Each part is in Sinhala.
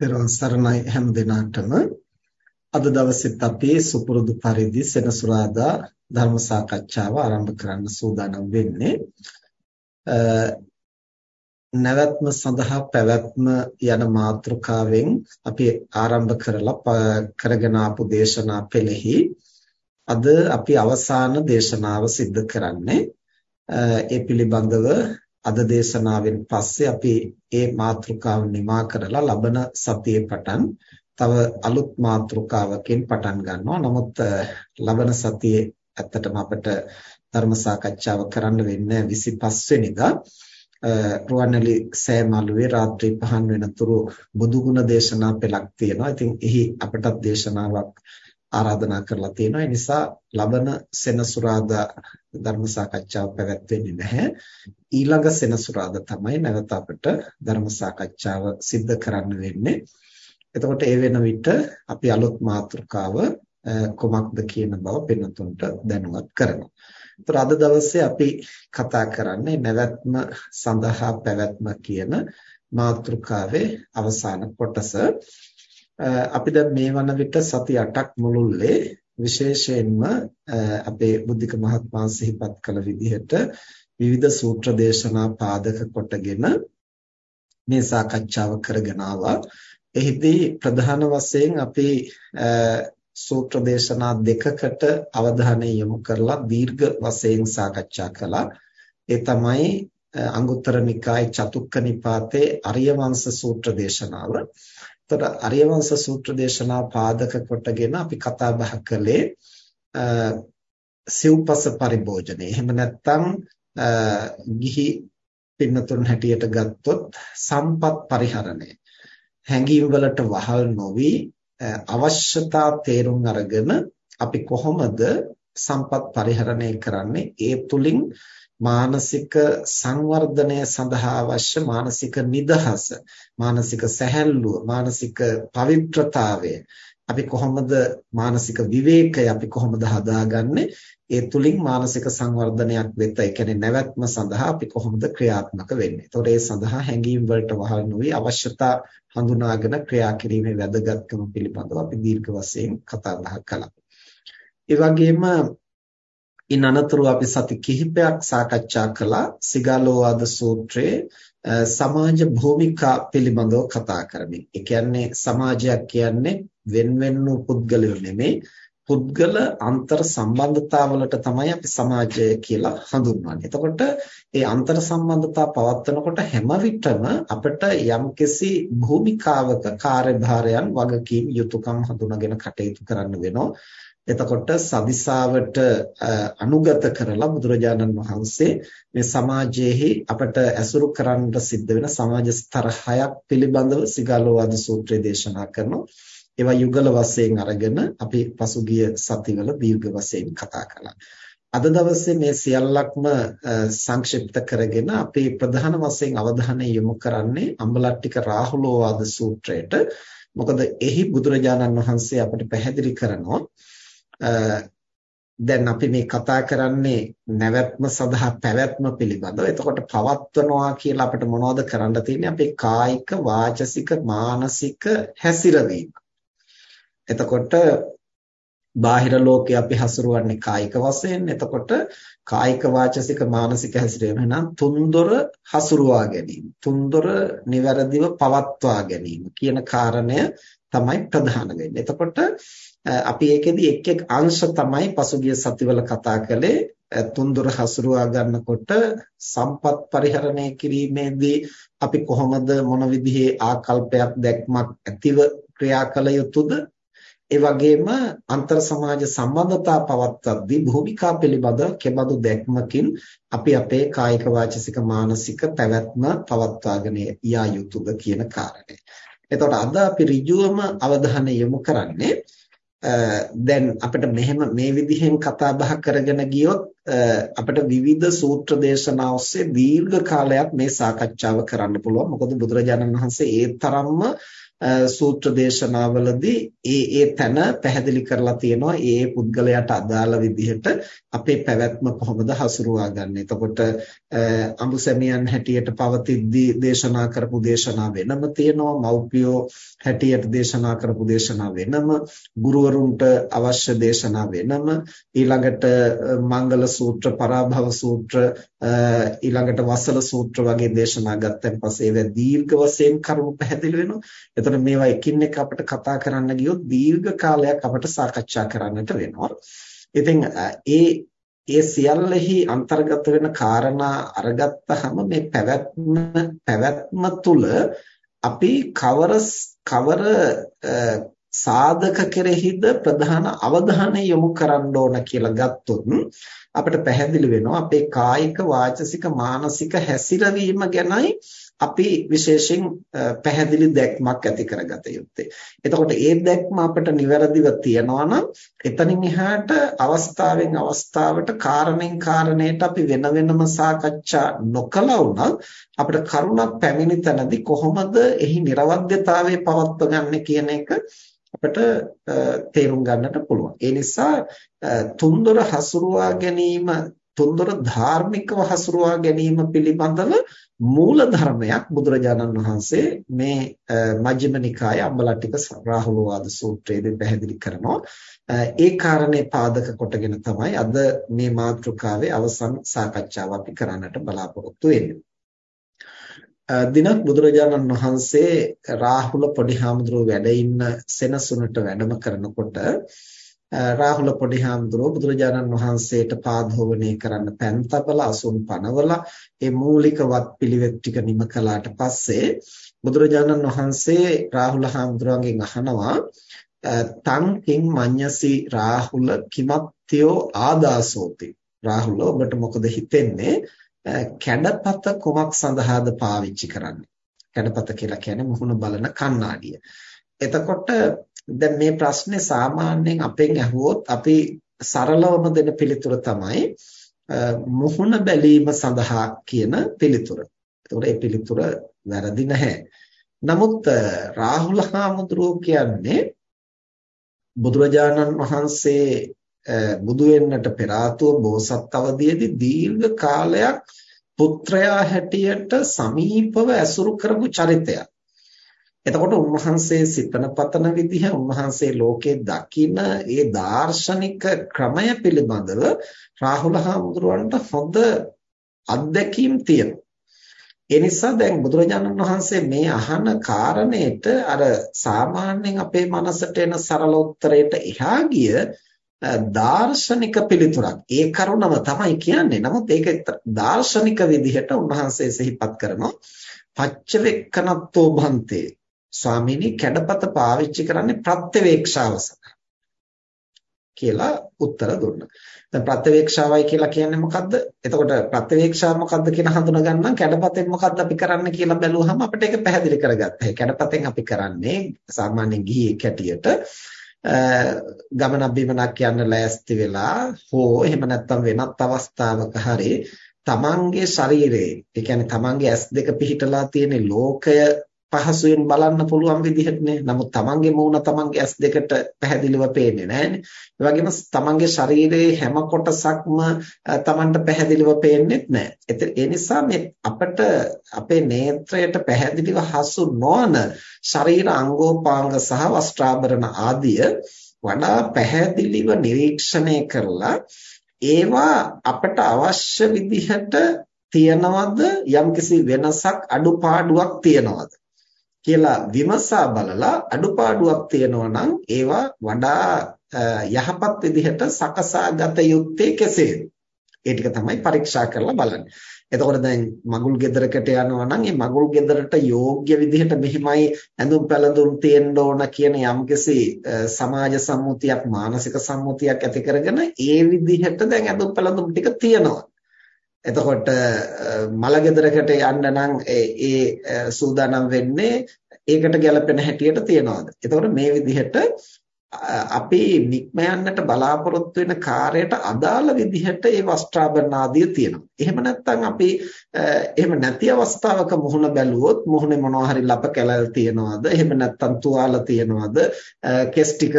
පෙරවන් සරණයි හැම දිනාටම. අද දවසෙත් අපි සුපුරුදු පරිදි සෙනසුරාදා ධර්ම සාකච්ඡාව ආරම්භ කරන්න සූදානම් වෙන්නේ. නැවැත්ම සඳහා පැවැත්ම යන මාතෘකාවෙන් අපි ආරම්භ කරලා කරගෙන ආපු දේශනා පෙළෙහි අද අපි අවසාන දේශනාව සිද්ධ කරන්නේ ඒ පිළිබඳව අද දේශනාවෙන් පස්සේ අපි මේ මාතෘකාව නිමා කරලා ලබන සතියේ පටන් තව අලුත් මාතෘකාවකින් පටන් ගන්නවා. නමුත් ලබන සතියේ ඇත්තටම අපිට ධර්ම සාකච්ඡාව කරන්න වෙන්නේ 25 වෙනිදා. රුවන්වැලි සෑමලුවේ රාත්‍රී පහන් වෙනතුරු බුදුගුණ දේශනා පෙළක් තියෙනවා. ඉතින් එහි අපටත් දේශනාවක් ආරාධනා කරලා තියෙනවා. ඒ නිසා ලබන සෙනසුරාදා ධර්ම සාකච්ඡාව පැවැත්වෙන්නේ නැහැ. ඊළඟ සෙනසුරාදා තමයි නැවත අපිට ධර්ම සාකච්ඡාව සිද්ධ කරන්න වෙන්නේ. එතකොට ඒ වෙන විට අපි අලුත් මාතෘකාව කොමක්ද කියන බව පින්නතුන්ට දැනුවත් කරනවා. ඒතර අද දවසේ අපි කතා කරන්නේ නැවැත්ම සඳහා පැවැත්ම කියන මාතෘකාවේ අවසාන කොටස. අපි දැන් මේ වන විට සති 8ක් මුළුල්ලේ විශේෂයෙන්ම අපේ බුද්ධික මහත්මයා සිහිපත් කළ විදිහට විවිධ සූත්‍ර දේශනා පාදක කොටගෙන මේ සාකච්ඡාව කරගෙන ආවා. එහිදී ප්‍රධාන වශයෙන් අපි සූත්‍ර දේශනා දෙකකට අවධානය යොමු කරලා දීර්ඝ වශයෙන් සාකච්ඡා කළා. ඒ තමයි අංගුත්තර නිකාය චතුක්ක නිපාතේ අරිය වංශ සූත්‍ර දේශනාව. එතකොට අරියවංශ සූත්‍ර දේශනා පාදක කොටගෙන අපි කතා බහ කළේ සිව්පස පරිභෝජනය. එහෙම නැත්නම් ගිහි පින්නතුන් හැටියට ගත්තොත් සම්පත් පරිහරණය. හැඟීම් වලට වහල් නොවි අවශ්‍යතා තේරුම් අරගෙන අපි කොහොමද සම්පත් පරිහරණය කරන්නේ ඒ තුලින් මානසික සංවර්ධනය සඳහා අවශ්‍ය මානසික නිදහස මානසික සැහැල්ලුව මානසික පවිත්‍රතාවය අපි කොහොමද මානසික විවේකය අපි කොහොමද හදාගන්නේ ඒ තුලින් මානසික සංවර්ධනයක් වෙත ඒ කියන්නේ නැවැත්ම සඳහා අපි කොහොමද ක්‍රියාත්මක වෙන්නේ. ඒතකොට ඒ සඳහා හැඟීම් වලට වහල් නොවි අවශ්‍යතා හඳුනාගෙන ක්‍රියා කිරීමේ වැදගත්කම පිළිබඳව අපි දීර්ඝ වශයෙන් කතා බහ කළා. ඒ වගේම ඉන් අනතුරු අපි සති කිහිපයක් සාකච්ඡා කළා සිගාලෝවාද සූත්‍රයේ සමාජ භූමිකා පිළිබඳව කතා කරමින්. ඒ කියන්නේ සමාජයක් කියන්නේ වෙන වෙන පුද්ගලයෝ නෙමෙයි පුද්ගල අන්තර් සම්බන්ධතාවලට තමයි අපි සමාජය කියලා හඳුන්වන්නේ. එතකොට මේ අන්තර් සම්බන්ධතා පවත්වනකොට හැම විටම අපිට යම්කිසි භූමිකාවක කාර්යභාරයන් වගකීම් යුතුයකම් හඳුනාගෙන කටයුතු කරන්න වෙනවා. එතකොට සදිසාවට අනුගත කරලා බුදුරජාණන් වහන්සේ මේ සමාජයේහි අපට ඇසුරු කරන්නට සිද්ධ වෙන සමාජ ස්තර හයක් පිළිබඳව සිගාලෝවාද සූත්‍රය දේශනා කරනවා. ඒවා යුගල වශයෙන් අරගෙන අපි පසුගිය සතිවල දීර්ඝ වශයෙන් කතා කළා. අද දවසේ මේ සියල්ලක්ම සංක්ෂිප්ත කරගෙන අපි ප්‍රධාන වශයෙන් අවධානය යොමු කරන්නේ අම්බලට්ටික රාහුලෝවාද සූත්‍රයට. මොකද එහි බුදුරජාණන් වහන්සේ අපට පැහැදිලි කරනවා දැන් අපි මේ කතා කරන්නේ නැවැත්ම සඳහා පැවැත්ම පිළිබඳව. එතකොට පවත්වනවා කියලා අපිට මොනවද කරන්න තියෙන්නේ? අපේ කායික, වාචසික, මානසික හැසිරවීම. එතකොට බාහිර ලෝකේ අපි හසුරුවන්නේ කායික වශයෙන්. එතකොට කායික වාචසික මානසික හැසිරීම නම් තුන්දොර හසුරුවා ගැනීම. තුන්දොර નિවරදිව පවත්වා ගැනීම කියන කාරණය තමයි ප්‍රධාන වෙන්නේ. එතකොට අපි ඒකෙදි එක් එක් අංශ තමයි පසුගිය සතිවල කතා කළේ තුන්දොර හසුරුවා ගන්නකොට සම්පත් පරිහරණය කිරීමේදී අපි කොහොමද මොන විදිහේ ආකල්පයක් දැක්මක් ඇතිව ක්‍රියා කළ යුතුද ඒ වගේම අන්තර් සමාජ සම්බන්ධතා පවත්වද්දී භූමිකා පිළිබඳ කෙබඳු දැක්මකින් අපි අපේ කායික වාචසික මානසික පැවැත්ම පවත්වාගෙන යා යුතුද කියන කාරණය. එතකොට අද අපි ඍජුවම අවධානය යොමු කරන්නේ දැන් අපිට මෙහෙම මේ විදිහෙන් කතා බහ කරගෙන ගියොත් අපිට විවිධ සූත්‍ර දේශනා ඔස්සේ දීර්ඝ කාලයක් මේ සාකච්ඡාව කරන්න පුළුවන්. මොකද බුදුරජාණන් වහන්සේ ඒ තරම්ම සූත්‍ර දේශනාවලදී ඒ ඒ තැන පැහැදිලි කරලා තියෙනවා ඒ ඒ පුද්ගලයාට අදාළ විදිහට අපේ පැවැත්ම කොහොමද හසුරුවා ගන්න. එතකොට අඹුසැමියන් හැටියට පවතිද්දී දේශනා කරපු දේශනා වෙනම තියෙනවා. මව්පියෝ හැටියට දේශනා කරපු දේශනා වෙනම, ගුරුවරුන්ට අවශ්‍ය දේශනා වෙනම, ඊළඟට මංගල සූත්‍ර, පරාභව සූත්‍ර, ඊළඟට වසල සූත්‍ර වගේ දේශනා ගත්තන් පස්සේ ඒවා දීර්ඝ වශයෙන් කරුණු පැහැදිලි වෙනවා. එතකොට මේවා එකින් එක අපිට කතා කරන්න ගියොත් දීර්ඝ කාලයක් අපිට සාකච්ඡා කරන්නට වෙනවා. ඉතින් ඒ ඒ සියල්ලෙහි අන්තර්ගත වෙන කාරණා අරගත්තාම මේ පැවැත්ම පැවැත්ම තුල අපි කවර කවර සාධක කෙරෙහිද ප්‍රධාන අවධානය යොමු කරන්න ඕන කියලා ගත්තොත් අපිට පැහැදිලි වෙනවා අපේ කායික වාචසික මානසික හැසිරවීම ගැනයි අපි විශේෂයෙන් පැහැදිලි දැක්මක් ඇති කරගත යුත්තේ. එතකොට ඒ දැක්ම අපිට නිවැරදිව තියනවා නම් එතනින් එහාට අවස්ථාවෙන් අවස්ථාවට කාරණෙන් කාරණයට අපි වෙන වෙනම සාකච්ඡා නොකළා වුණත් අපිට කරුණක් පැමිණි තැනදී කොහොමද එහි නිර්වද්‍යතාවය පවත්ව ගන්න කියන එක අපිට තේරුම් ගන්නට පුළුවන්. ඒ නිසා තුන්දොර හසුරුවා ගැනීම තුන්දොර ධාර්මිකව හසුරුවා ගැනීම පිළිබඳව මූල ධර්මයක් බුදුරජාණන් වහන්සේ මේ මජ්ක්‍ධිම නිකායේ අම්බලට්ටික රාහුල වාද සූත්‍රයේදී පැහැදිලි කරනවා. ඒ කාරණේ පාදක කොටගෙන තමයි අද මේ මාතෘකාවේ අවසන් සාකච්ඡාව අපි කරන්නට බලාපොරොත්තු වෙන්නේ. දිනක් බුදුරජාණන් වහන්සේ රාහුල පොඩිහාමුදුරුව වැඩ ඉන්න සෙනසුනට වැඩම කරනකොට රාහුල පොඩිහාමුදුරුව බුදුරජාණන් වහන්සේට පාදෝවණය කරන්න පෑන් තබලා අසුන් පනවලා ඒ මූලික වත් පිළිවෙත් ටික නිම කළාට පස්සේ බුදුරජාණන් වහන්සේ රාහුල හාමුදුරුවන්ගෙන් අහනවා තං කිං මඤ්ඤසි රාහුල කිමත්තියෝ ආදාසෝති රාහුල ඔබට මොකද හිතෙන්නේ කැඩපත කුමක් සඳහාද පාවිච්චි කරන්නේ? කැඩපත කියලා කියන්නේ මුහුණ බලන කණ්ණාඩිය. එතකොට දැන් මේ ප්‍රශ්නේ සාමාන්‍යයෙන් අපෙන් අහුවොත් අපි සරලවම දෙන පිළිතුර තමයි මුහුණ බැලීම සඳහා කියන පිළිතුර. ඒතකොට ඒ පිළිතුර වැරදි නැහැ. නමුත් රාහුල හාමුදුරුවෝ කියන්නේ බුදුරජාණන් වහන්සේ බුදු වෙන්නට පෙර ආතුව බෝසත් අවදියේදී දීර්ඝ කාලයක් පුත්‍රයා හැටියට සමීපව ඇසුරු කරපු චරිතයක්. එතකොට උන්වහන්සේ සිතන පතන විදිහ උන්වහන්සේ ලෝකේ දකින ඒ දාර්ශනික ක්‍රමය පිළිබඳව රාහුල හාමුදුරුවන්ට හොඳ අත්දැකීම් තියෙනවා. ඒ නිසා දැන් බුදුරජාණන් වහන්සේ මේ අහන කාරණේට අර සාමාන්‍යයෙන් අපේ මනසට එන සරල උත්තරයට එහා ගිය දාර්ශනික පිළිතුරක්. ඒ කරුණම තමයි කියන්නේ. නමුත් ඒක දාර්ශනික විදිහට උන්වහන්සේ සිහිපත් කරනවා. පච්චවෙක්කනත්තෝ භන්තේ. ස්වාමීනි කැඩපත පාවිච්චි කරන්නේ ප්‍රත්‍යවේක්ෂාව සඳහා. කියලා උත්තර දුන්නා. දැන් ප්‍රත්‍යවේක්ෂාවයි කියලා කියන්නේ මොකද්ද? එතකොට ප්‍රත්‍යවේක්ෂාව මොකද්ද කියන හඳුනා ගන්න කැඩපතෙන් මොකද්ද අපි කරන්න කියලා බැලුවහම අපිට ඒක පැහැදිලි කරගත්තා. කැඩපතෙන් අපි කරන්නේ සාමාන්‍ය ගිහි කැටියට ගමනක් බිමනක් යන්න ලෑස්ති වෙලා හෝ එහෙම නැත්නම් වෙනත් අවස්ථාවක හරි තමන්ගේ ශරීරයේ ඒ කියන්නේ තමන්ගේ ඇස් දෙක පිහිටලා තියෙන ලෝකය පහසුවෙන් බලන්න පුළුවන් විදිහටනේ. නමුත් තමන්ගේ මූණ තමන්ගේ ඇස් දෙකට පැහැදිලිව පේන්නේ නැහැනේ. ඒ වගේම තමන්ගේ ශරීරයේ හැම කොටසක්ම තමන්ට පැහැදිලිව පේන්නේ නැහැ. ඒ නිසා මේ අපිට අපේ නේත්‍රයට පැහැදිලිව හසු නොවන ශරීර අංගෝපාංග සහ වස්ත්‍රාභරණ ආදිය වඩා පැහැදිලිව නිරීක්ෂණය කරලා ඒවා අපට අවශ්‍ය විදිහට තියනවද යම්කිසි වෙනසක් අඩුපාඩුවක් තියනවද කියලා විමසා බලලා අඩුපාඩුවක් තියෙනවා නම් ඒවා වඩා යහපත් විදිහට සකසා ගත යුත්තේ කෙසේද? ඒ ටික තමයි පරීක්ෂා කරලා බලන්නේ. එතකොට දැන් මගුල් ගෙදරකට යනවා නම් ඒ මගුල් ගෙදරට යෝග්‍ය විදිහට මෙහිමයි ඇඳුම් පැළඳුම් තියෙන්න ඕන කියන යම්කිසි සමාජ සම්මුතියක් මානසික සම්මුතියක් ඇති කරගෙන ඒ විදිහට දැන් ඇඳුම් පැළඳුම් ටික තියෙනවා. එතකොට මල ගෙදරකට යන්න නම් ඒ සූදානම් වෙන්නේ ඒකට ගැළපෙන හැටියට තියනවාද? එතකොට මේ විදිහට අපි නික්ම යන්නට බලාපොරොත්තු වෙන කාර්යයට අදාළ විදිහට ඒ වස්ත්‍රාභරණ ආදිය තියෙනවා. එහෙම නැත්නම් අපි එහෙම නැති අවස්ථාවක මුහුණ බැලුවොත් මුහුණේ මොනවා හරි ලප කැලල් තියනවාද? එහෙම නැත්නම් තුවාල තියනවාද? කෙස් ටික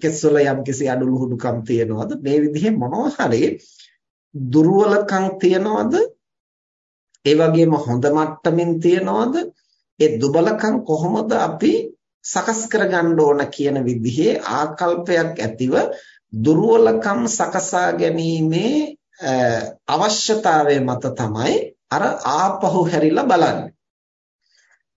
කෙස් වල යම්කිසි අඩුලුහුඩුකම් තියනවාද? මේ විදිහේ මොනවා හරි දුර්වලකම් තියනවාද? ඒ වගේම හොඳ මට්ටමින් තියනවාද? ඒ දුබලකම් කොහොමද අපි සකස් කරගන්න ඕන කියන විදිහේ ආකල්පයක් ඇතිව දුර්වලකම් සකසා ගැනීමේ අවශ්‍යතාවය මත තමයි අර ආපහු හැරිලා බලන්නේ.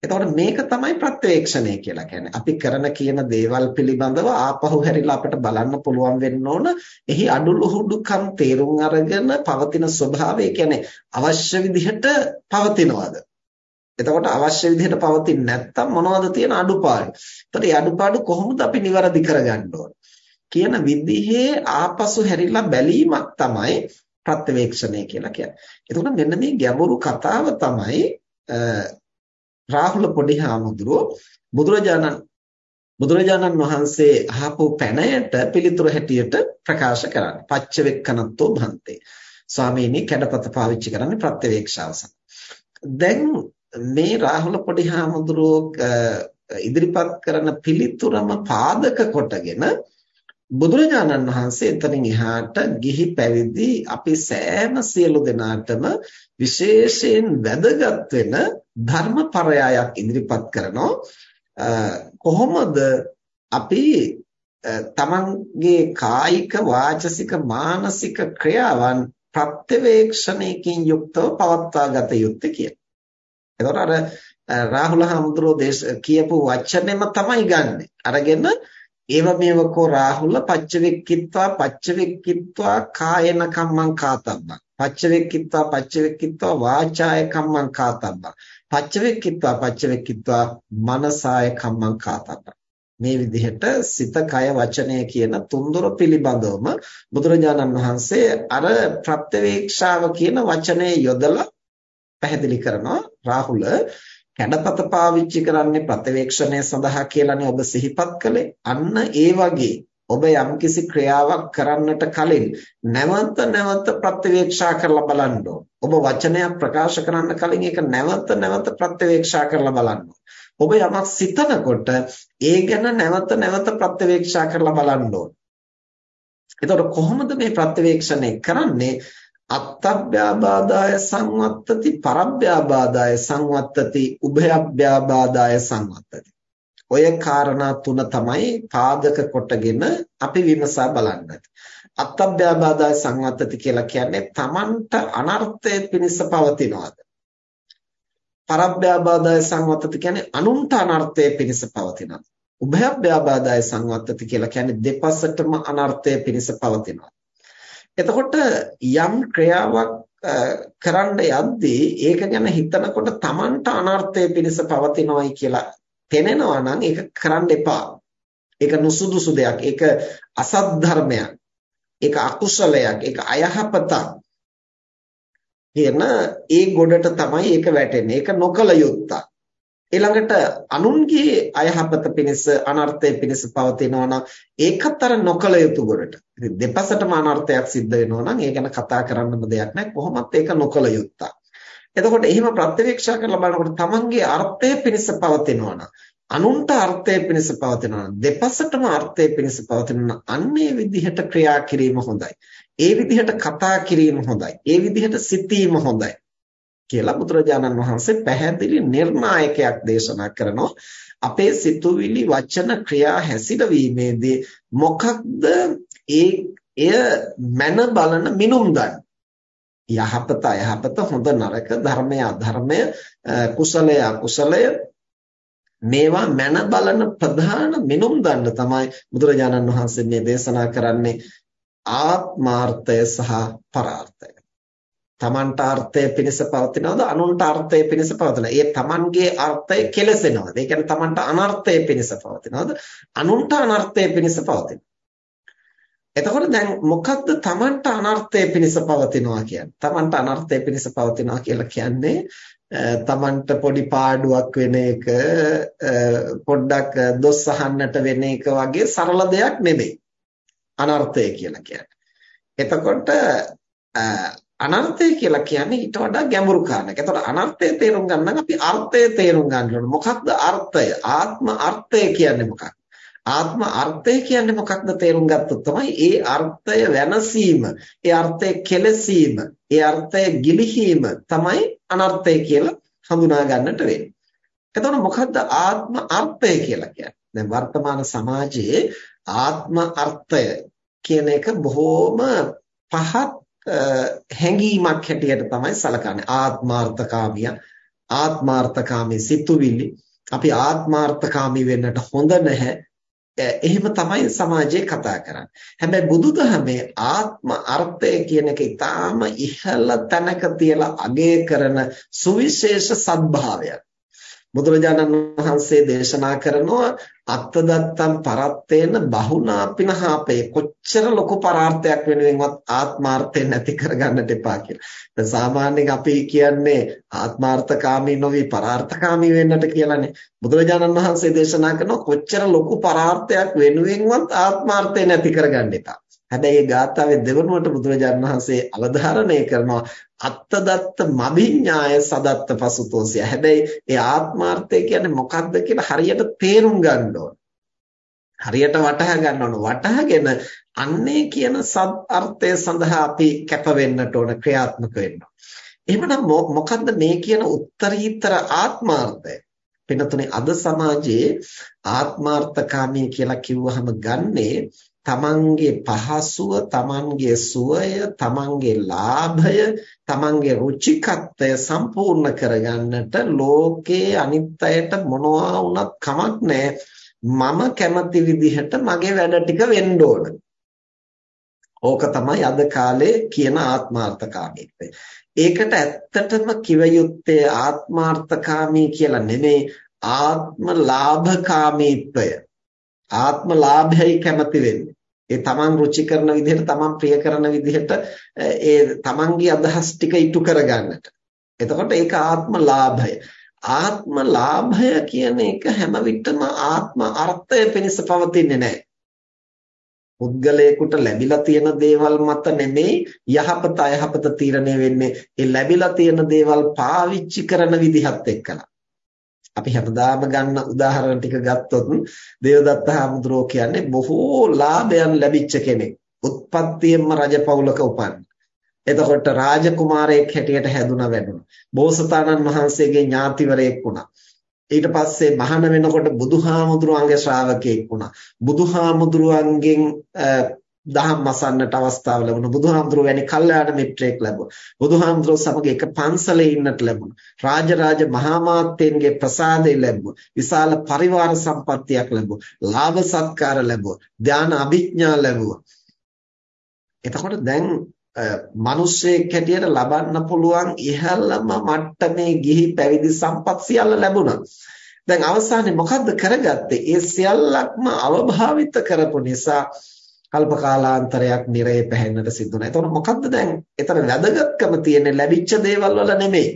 එතකොට මේක තමයි ප්‍රත්‍යවේක්ෂණය කියලා කියන්නේ. අපි කරන කියන දේවල් පිළිබඳව ආපහු හැරිලා අපිට බලන්න පුළුවන් වෙන්න ඕන. එහි අඩුලුහුඩුකම් තේරුම් අරගෙන පවතින ස්වභාවය කියන්නේ අවශ්‍ය විදිහට පවතිනවද? එතකොට අවශ්‍ය විදිහට පවතින්නේ නැත්නම් මොනවද තියෙන අඩුපාඩු? එතකොට මේ අඩුපාඩු කොහොමද අපි නිවැරදි කරගන්න ඕන? කියන විදිහේ ආපසු හැරිලා බැලීමක් තමයි ප්‍රත්‍යවේක්ෂණය කියලා කියන්නේ. එතකොට මෙන්න මේ ගැඹුරු කතාව තමයි රාහුල පොඩිහාමුදුරුව බුදුරජාණන් බුදුරජාණන් වහන්සේ අහපු පැනයට පිළිතුරු හැටියට ප්‍රකාශ කරන්නේ. පච්චවෙක්කනත්තෝ භන්තේ. ස්වාමීනි කැඩපත පාවිච්චි කරන්නේ ප්‍රත්‍යවේක්ෂාව දැන් මේ රාහුල පොඩිහාමුදුරුව ඉදිරිපත් කරන පිළිතුරම පාදක කොටගෙන බුදුරජාණන් වහන්සේ එතනින් එහාට ගිහි පැවිදි අපි සෑම සියලු දෙනාටම විශේෂයෙන් වැදගත් වෙන ධර්මපරයයක් ඉදිරිපත් කරනවා කොහොමද අපි තමන්ගේ කායික වාචසික මානසික ක්‍රියාවන් ප්‍රත්‍යවේක්ෂණයකින් යුක්තව පවත්වා ගත යුත්තේ කියලා. එතකොට අර රාහුල හඳුරෝ දේශ කියපු වචනේම තමයි ගන්නෙ. අරගෙන ඒව මේවකෝ රාහුල පච්චවෙක්කිත්වා පච්චවෙක්කිත්වා කායන කම්මං කාතබ්බං පච්චවෙක්කිත්වා පච්චවෙක්කිත්වා වාචාය කම්මං කාතබ්බං පච්චවෙක්කිත්වා පච්චවෙක්කිත්වා මනසාය කම්මං කාතබ්බං මේ විදිහට සිත කය වචනය කියන තුන්දොර පිළිබඳවම බුදුරජාණන් වහන්සේ අර ප්‍රත්‍යවේක්ෂාව කියන වචනේ යොදලා පැහැදිලි කරනවා. රාහුල කැඩපත පාවිච්චි කරන්නේ ප්‍රතිවේක්ෂණය සඳහා කියලානේ ඔබ සිහිපත් කළේ. අන්න ඒ වගේ ඔබ යම්කිසි ක්‍රියාවක් කරන්නට කලින් නැවත නැවත ප්‍රතිවේක්ෂා කරලා බලන්න ඔබ වචනයක් ප්‍රකාශ කරන්න කලින් ඒක නැවත නැවත ප්‍රතිවේක්ෂා කරලා බලන්න ඔබ යමක් සිතනකොට ඒ ගැන නැවත නැවත ප්‍රතිවේක්ෂා කරලා බලන්න ඕන. එතකොට කොහොමද මේ ප්‍රතිවේක්ෂණය කරන්නේ? අත්තබ්භ්‍යාබාදාය සංවත්තති පරබ්භ්‍යාබාදාය සංවත්තති උභයබ්භ්‍යාබාදාය සංවත්තති ඔය කාරණා තුන තමයි පාදක කොටගෙන අපි විමසා බලන්නේ අත්තබ්භ්‍යාබාදාය සංවත්තති කියලා කියන්නේ Tamanට අනර්ථය පිණිස පවතිනවාද? පරබ්භ්‍යාබාදාය සංවත්තති කියන්නේ අනුන්ට අනර්ථය පිණිස පවතිනවාද? උභයබ්භ්‍යාබාදාය සංවත්තති කියලා කියන්නේ දෙපසටම අනර්ථය පිණිස පවතිනවා එතකොට යම් ක්‍රියාවක් කරන්න යද්දී ඒක ගැන හිතනකොට Tamanට අනර්ථය පිණිස පවතිනවයි කියලා පෙනෙනවා නම් ඒක කරන්න එපා. ඒක නුසුදුසු දෙයක්. ඒක අසත් ධර්මයක්. ඒක අකුසලයක්. ඒක අයහපතක්. කියන ඒ ගොඩට තමයි ඒක වැටෙන්නේ. ඒක නොකල යුත්තක්. ඊළඟට අනුන්ගේ අයහපත පිණිස අනර්ථය පිණිස පවතිනවා නම් ඒකත් අර නොකල යුතු ගොඩට. ඉතින් දෙපසටම අනර්ථයක් සිද්ධ වෙනවා නම් ඒ ගැන කතා කරන්නම දෙයක් නැහැ. කොහොමත් ඒක නොකල යුත්තක්. එතකොට එහෙම ප්‍රත්‍යවේක්ෂා කරලා බලනකොට තමන්ගේ අර්ථය පිණිස පවතිනවා නම් අනුන්ට අර්ථය පිණිස පවතිනවා නම් දෙපසටම අර්ථය පිණිස පවතිනවා අන්නේ විදිහට ක්‍රියා කිරීම හොඳයි. ඒ විදිහට කතා කිරීම හොඳයි. ඒ විදිහට සිතීම හොඳයි. කියලා බුදුරජාණන් වහන්සේ පැහැදිලි නිර්ණායකයක් දේශනා කරනවා අපේ සිතුවිලි වචන ක්‍රියා හැසිරවීමේදී මොකක්ද ඒ එය මන බලන මිනුම් ගන්න යහපත අයහපත හොඳ නරක ධර්මය අධර්මය කුසලය අකුසලය මේවා මන බලන ප්‍රධාන මිනුම් දන්න තමයි බුදුරජාණන් වහන්සේ මේ දේශනා කරන්නේ ආත්මාර්ථය සහ පරාර්ථය තමන්ට අර්ථය පිණිස පවතිනවද අනුන්ට අර්ථය පිණිස පවතිනවද? ඒ තමන්ගේ අර්ථය කෙලසෙනවද? ඒ කියන්නේ තමන්ට අනර්ථය පිණිස පවතිනවද? අනුන්ට අනර්ථය පිණිස පවතිනවද? එතකොට දැන් මොකක්ද තමන්ට අනර්ථය පිණිස පවතිනවා කියන්නේ? තමන්ට අනර්ථය පිණිස පවතිනවා කියලා කියන්නේ තමන්ට පොඩි පාඩුවක් වෙන එක පොඩ්ඩක් දොස් අහන්නට වෙන එක වගේ සරල දෙයක් නෙමෙයි. අනර්ථය කියලා කියන්නේ. එතකොට අනර්ථය කියලා කියන්නේ ඊට වඩා ගැඹුරු කාරණයක්. එතකොට අනර්ථය තේරුම් ගන්න නම් අපි අර්ථය තේරුම් ගන්න ඕනේ. මොකක්ද අර්ථය? ආත්ම අර්ථය කියන්නේ මොකක්ද? ආත්ම අර්ථය කියන්නේ මොකක්ද තේරුම් ගත්තොත් තමයි ඒ අර්ථය වෙනසීම, ඒ අර්ථය කෙලසීම, ඒ අර්ථය ගිලිහීම තමයි අනර්ථය කියලා හඳුනා ගන්නට වෙන්නේ. එතකොට මොකක්ද ආත්ම අර්ථය කියලා කියන්නේ? දැන් වර්තමාන සමාජයේ ආත්ම අර්ථය කියන එක බොහොම පහත් හැඟීමක් හැටියට තමයි සලකන්නේ ආත්මාර්ථකාමිය ආත්මාර්ථකාමී සිතුවිලි අපි ආත්මාර්ථකාමී වෙන්නට හොඳ නැහැ එහෙම තමයි සමාජයේ කතා කරන්නේ. හැබැයි බුදුදහමේ ආත්ම අර්ථය කියන එක ඊටාම ඉහළ තැනක තියලා අගය කරන සුවිශේෂ සත්භාවයක්. බුදුරජාණන් වහන්සේ දේශනා කරනවා අත්තදත්තම් පරත්තේන බහුනා පිනහාපේ කොච්චර ලොකු පරාර්ථයක් වෙනුවෙන්වත් ආත්මාර්ථය නැති කරගන්නට එපා කියලා. දැන් සාමාන්‍යයෙන් අපි කියන්නේ ආත්මාර්ථකාමී නොවි පරාර්ථකාමී වෙන්නට කියලානේ. බුදුරජාණන් වහන්සේ දේශනා කරනවා කොච්චර ලොකු පරාර්ථයක් වෙනුවෙන්වත් ආත්මාර්ථය නැති කරගන්න එපා. හැබැයි මේ ගාථාවේ දෙවනුවට බුදුරජාණන් වහන්සේ අවධාරණය කරනවා අත්තදත්ත මබිඤ්ඤාය සදත්ත පසුතෝසිය. හැබැයි ඒ ආත්මාර්ථය කියන්නේ මොකක්ද කියලා හරියට තේරුම් ගන්න ඕන. හරියට වටහා ගන්න ඕන. වටහාගෙන අන්නේ කියන සත් අර්ථය සඳහා අපි කැප වෙන්නට ඕන ක්‍රියාත්මක වෙන්න. එහෙමනම් මොකද්ද මේ කියන උත්තරීතර ආත්මාර්ථය? වෙනතුනේ අද සමාජයේ ආත්මාර්ථකාමී කියලා කිව්වහම ගන්නේ තමන්ගේ පහසුව තමන්ගේ සුවය තමන්ගේ ලාභය තමන්ගේ රුචිකත්වය සම්පූර්ණ කරගන්නට ලෝකේ අනිත් අයට මොනවා වුණත් කමක් නැහැ මම කැමති විදිහට මගේ වැඩ ටික වෙන්න ඕන. ඕක තමයි අද කාලේ කියන ආත්මාර්ථකාමීත්වය. ඒකට ඇත්තටම කිව යුත්තේ ආත්මාර්ථකාමී කියලා නෙමෙයි ආත්ම ලාභකාමීත්වය. ආත්ම ලාභයයි කැමති වෙන්නේ. ඒ තමන් රුචි කරන විදිහට තමන් ප්‍රිය කරන විදිහට ඒ තමන්ගේ අදහස් ටික ඉටු කරගන්නට. එතකොට ඒක ආත්ම ලාභය. ආත්ම ලාභය කියන එක හැම විටම ආත්ම අර්ථය පිණිස පවතින්නේ නැහැ. පුද්ගලයෙකුට ලැබිලා තියෙන දේවල් මත නෙමෙයි යහපත අයහපත තීරණය වෙන්නේ. ඒ ලැබිලා තියෙන දේවල් පාවිච්චි කරන විදිහත් එක්කලා. අපි හැමදාම ගන්න උදාහරණ ටික ගත්තොත් දේවදත්ත හාමුදුරුවෝ කියන්නේ බොහෝ ලාභයන් ලැබිච්ච කෙනෙක්. උත්පත්තියෙන්ම රජපෞලක උපන්. එතකොට රාජකුමාරයෙක් හැටියට හැදුන වැඩුණා. බෝසතාණන් වහන්සේගේ ඥාතිවරයෙක් වුණා. ඊට පස්සේ මහාන වෙනකොට බුදුහාමුදුරුවන්ගේ ශ්‍රාවකයෙක් වුණා. බුදුහාමුදුරුවන්ගෙන් දහම් අසන්නට අවස්ථාව ලැබුණා. බුදුහාමුදුරුවෝ වැනි කල්යාණ මිත්‍රයෙක් ලැබුණා. බුදුහාමුදුරුවෝ සමග එක පන්සලේ ඉන්නට ලැබුණා. රාජරාජ මහාමාත්‍යන්ගේ ප්‍රසාදය ලැබුණා. විශාල පරිවාර සම්පත්තියක් ලැබුණා. ලාභ සත්කාර ලැබුණා. ධාන අභිඥා ලැබුණා. එතකොට දැන් මිනිස්සෙක් හැටියට ලබන්න පුළුවන් ඉහළම මට්ටමේ ගිහි පැවිදි සම්පත් සියල්ල ලැබුණා. දැන් අවසානයේ මොකද්ද කරගත්තේ? ඒ සියල්ලක්ම අවභාවිත කරපු නිසා කල්ප කාලාන්තරයක් නිරේ පැහැෙන්නට සිද්ධ වෙනවා. එතකොට මොකද්ද දැන්? එතන වැදගත්කම තියෙන්නේ ලැබිච්ච දේවල් වල නෙමෙයි.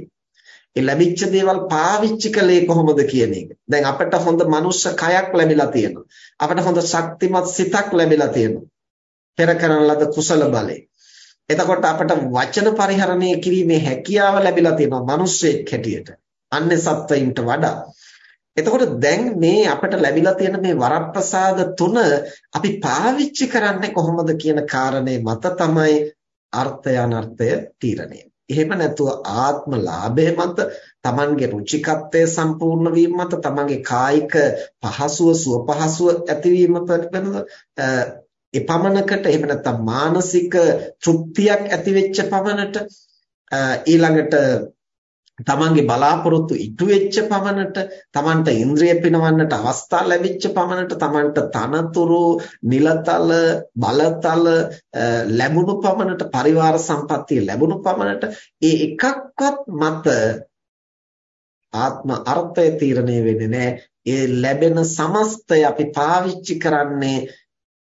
ඒ ලැබිච්ච දේවල් පාවිච්චි කළේ කොහොමද කියන එක. දැන් අපිට හොඳ මනුෂ්‍ය කයක් ලැබිලා තියෙනවා. අපිට හොඳ ශක්තිමත් සිතක් ලැබිලා තියෙනවා. පෙර කරන ලද කුසල බලේ. එතකොට අපිට වචන පරිහරණය කිරීමේ හැකියාව ලැබිලා තියෙනවා මිනිස්සෙක් හැටියට. අන්නේ සත්වයින්ට වඩා. එතකොට දැන් මේ අපිට ලැබිලා තියෙන මේ වරප්‍රසාද තුන අපි පාවිච්චි කරන්නේ කොහොමද කියන කාරණේ මත තමයි අර්ථය අනර්ථය තීරණය. එහෙම නැතුව ආත්ම ලාභය මත Tamanගේ රුචිකත්වය සම්පූර්ණ වීම මත Tamanගේ කායික පහසුව සුව පහසුව ඇතිවීම වෙනද එපමණකට එහෙම නැත්නම් මානසික තෘප්තියක් ඇති වෙච්ච පමණට ඊළඟට තමන්ගේ බලාපොරොත්තු ඉටු වෙච්ච පමණට තමන්ට ඉන්ද්‍රිය පිනවන්නට අවස්ථා ලැබිච්ච පමණට තමන්ට තනතුරු නිලතල බලතල ලැබුණු පමණට පරිවාර සම්පත්තිය ලැබුණු පමණට ඒ එකක්වත් මත ආත්ම අර්ථය තීරණය වෙන්නේ නැහැ. ඒ ලැබෙන සමස්තය අපි පාවිච්චි කරන්නේ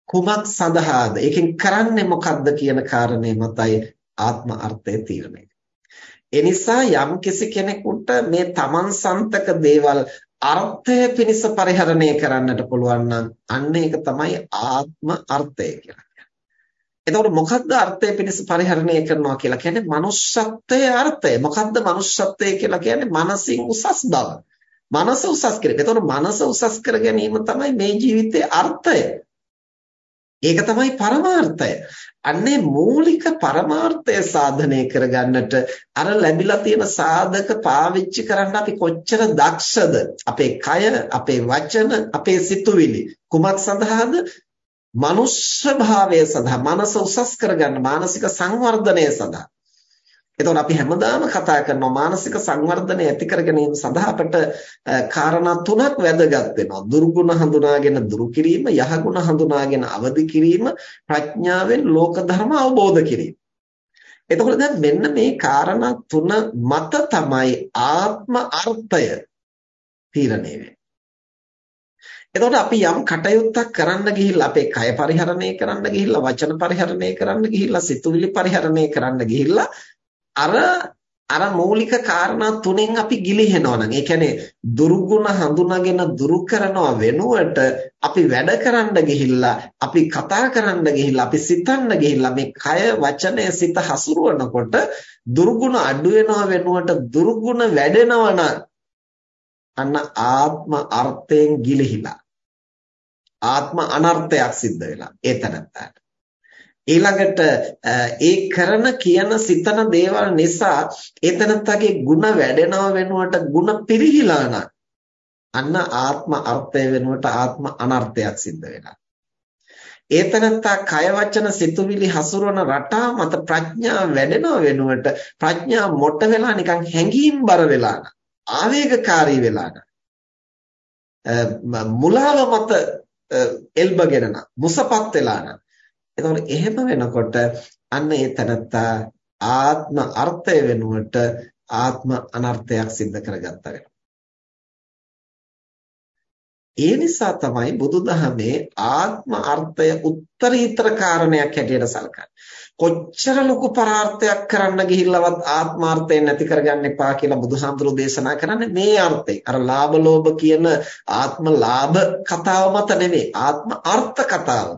කුමක් සඳහාද? ඒකෙන් කරන්නේ මොකක්ද කියන කාරණේ මතයි ආත්ම අර්ථය තීරණය. එනිසා යම් කෙනෙකුට මේ තමන් සන්තක දේවල් අර්ථය පිණිස පරිහරණය කරන්නට පුළුවන් නම් අන්න ඒක තමයි ආත්ම අර්ථය කියලා කියන්නේ. එතකොට මොකද්ද අර්ථය පිණිස පරිහරණය කරනවා කියලා කියන්නේ manussත්වයේ අර්ථය. මොකද්ද manussත්වය කියලා කියන්නේ මනසින් උසස් බව. මනස උසස් කිරීම. එතකොට මනස උසස් කර ගැනීම තමයි මේ ජීවිතයේ අර්ථය. ඒක තමයි පරමාර්ථය. අන්නේ මූලික පරමාර්ථය සාධනය කරගන්නට අර ලැබිලා තියෙන සාධක පාවිච්චි කරන්න අපි කොච්චර දක්ෂද? අපේ කය, අපේ වචන, අපේ සිතුවිලි කුමක් සඳහාද? මනුෂ්‍ය භාවය සඳහා, මනස උසස් කරගන්න මානසික සංවර්ධනය සඳහා. එතකොට අපි හැමදාම කතා කරනවා මානසික සංවර්ධනය ඇති කර ගැනීම සඳහා අපට කාරණා තුනක් වැදගත් වෙනවා. දුර්ගුණ හඳුනාගෙන දුරු කිරීම, යහගුණ හඳුනාගෙන අවදි කිරීම, ප්‍රඥාවෙන් ලෝක ධර්ම අවබෝධ කිරීම. එතකොට දැන් මෙන්න මේ කාරණා තුන මත තමයි ආත්ම අර්ථය තීරණය වෙන්නේ. එතකොට අපි යම් කටයුත්තක් කරන්න ගිහිල්ලා අපේ කය පරිහරණය කරන්න ගිහිල්ලා වචන පරිහරණය කරන්න ගිහිල්ලා සිතුවිලි පරිහරණය කරන්න ගිහිල්ලා අර අර මූලික කාරණා තුනෙන් අපි ගිලිහෙනවා නම් ඒ කියන්නේ දුර්ගුණ හඳුනාගෙන දුරු කරනව වෙනුවට අපි වැඩ කරන්න ගිහිල්ලා අපි කතා කරන්න ගිහිල්ලා අපි සිතන්න ගිහිල්ලා මේ කය වචනය සිත හසුරුවනකොට දුර්ගුණ අඩු වෙනව වෙනුවට දුර්ගුණ වැඩෙනවන අන්න ආත්ම අර්ථයෙන් ගිලිහිලා ආත්ම අනර්ථයක් සිද්ධ වෙලා ඒ තැනත්තාට. ඊළඟට ඒ කරන කියන සිතන දේවල් නිසා එතනත්තගේ ಗುಣ වැඩෙනව වෙනුවට ಗುಣ පිරිහිලා අන්න ආත්ම අර්ථය වෙනුවට ආත්ම අනර්ථයක් සිද්ධ වෙනවා. ඒතනත්තා කය වචන සිතුවිලි හසුරවන රටා මත ප්‍රඥා වැඩෙනව වෙනුවට ප්‍රඥා මොට වෙලා නිකන් හැංගීම් බර වෙලා ආවේගකාරී වෙලා මුලාව මත එල්බගෙන මුසපත් වෙලා එතකොට එහෙම වෙනකොට අන්න ඒ තනත්තා ආත්ම අර්ථය වෙනුවට ආත්ම අනර්ථයක් සිද්ධ කරගත්තා වෙනවා. ඒ නිසා තමයි බුදුදහමේ ආත්ම අර්ථය උත්තරීතර කාරණයක් හැටියට සලකන්නේ. කොච්චර ලොකු පරාර්ථයක් කරන්න ගිහිල්ලවත් ආත්මාර්ථය නැති කරගන්න එපා කියලා බුදුහාමුදුරෝ දේශනා කරන්නේ මේ අර්ථය. අර ලාභ ලෝභ කියන ආත්ම ලාභ කතාව මත නෙමෙයි ආත්ම අර්ථ කතාව.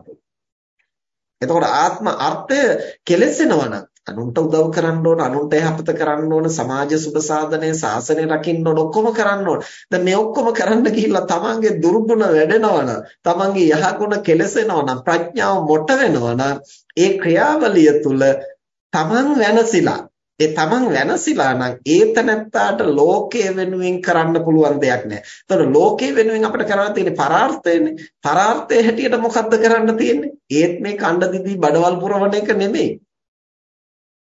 එතකොට ආත්ම අර්ථය කෙලෙසෙනවා නම් අනුන්ට උදව් කරන්න ඕන අනුන්ට යහපත කරන්න ඕන සමාජ සුබ සාධනය සාසනය රකින්න ඕන ඔක්කොම කරන්න ඕන. දැන් මේ ඔක්කොම කරන්න ගිහිල්ලා තමන්ගේ දුර්ගුණ වැඩෙනවා නම් තමන්ගේ යහගුණ කෙලෙසෙනවා නම් ප්‍රඥාව මොට වෙනවා නම් ඒ ක්‍රියාවලිය තුල තමන් වෙනසිලා ඒ තමන් වෙනසිලා නම් ඒතනත්තාට ලෝකයේ වෙනුවෙන් කරන්න පුළුවන් දෙයක් නෑ. ඒතකොට ලෝකයේ වෙනුවෙන් අපිට කරන්න තියෙන්නේ පරාර්ථයනේ. පරාර්ථය හැටියට මොකද්ද කරන්න තියෙන්නේ? ඒත් මේ කණ්ඩ දිදී බඩවල් පුරවන එක නෙමෙයි.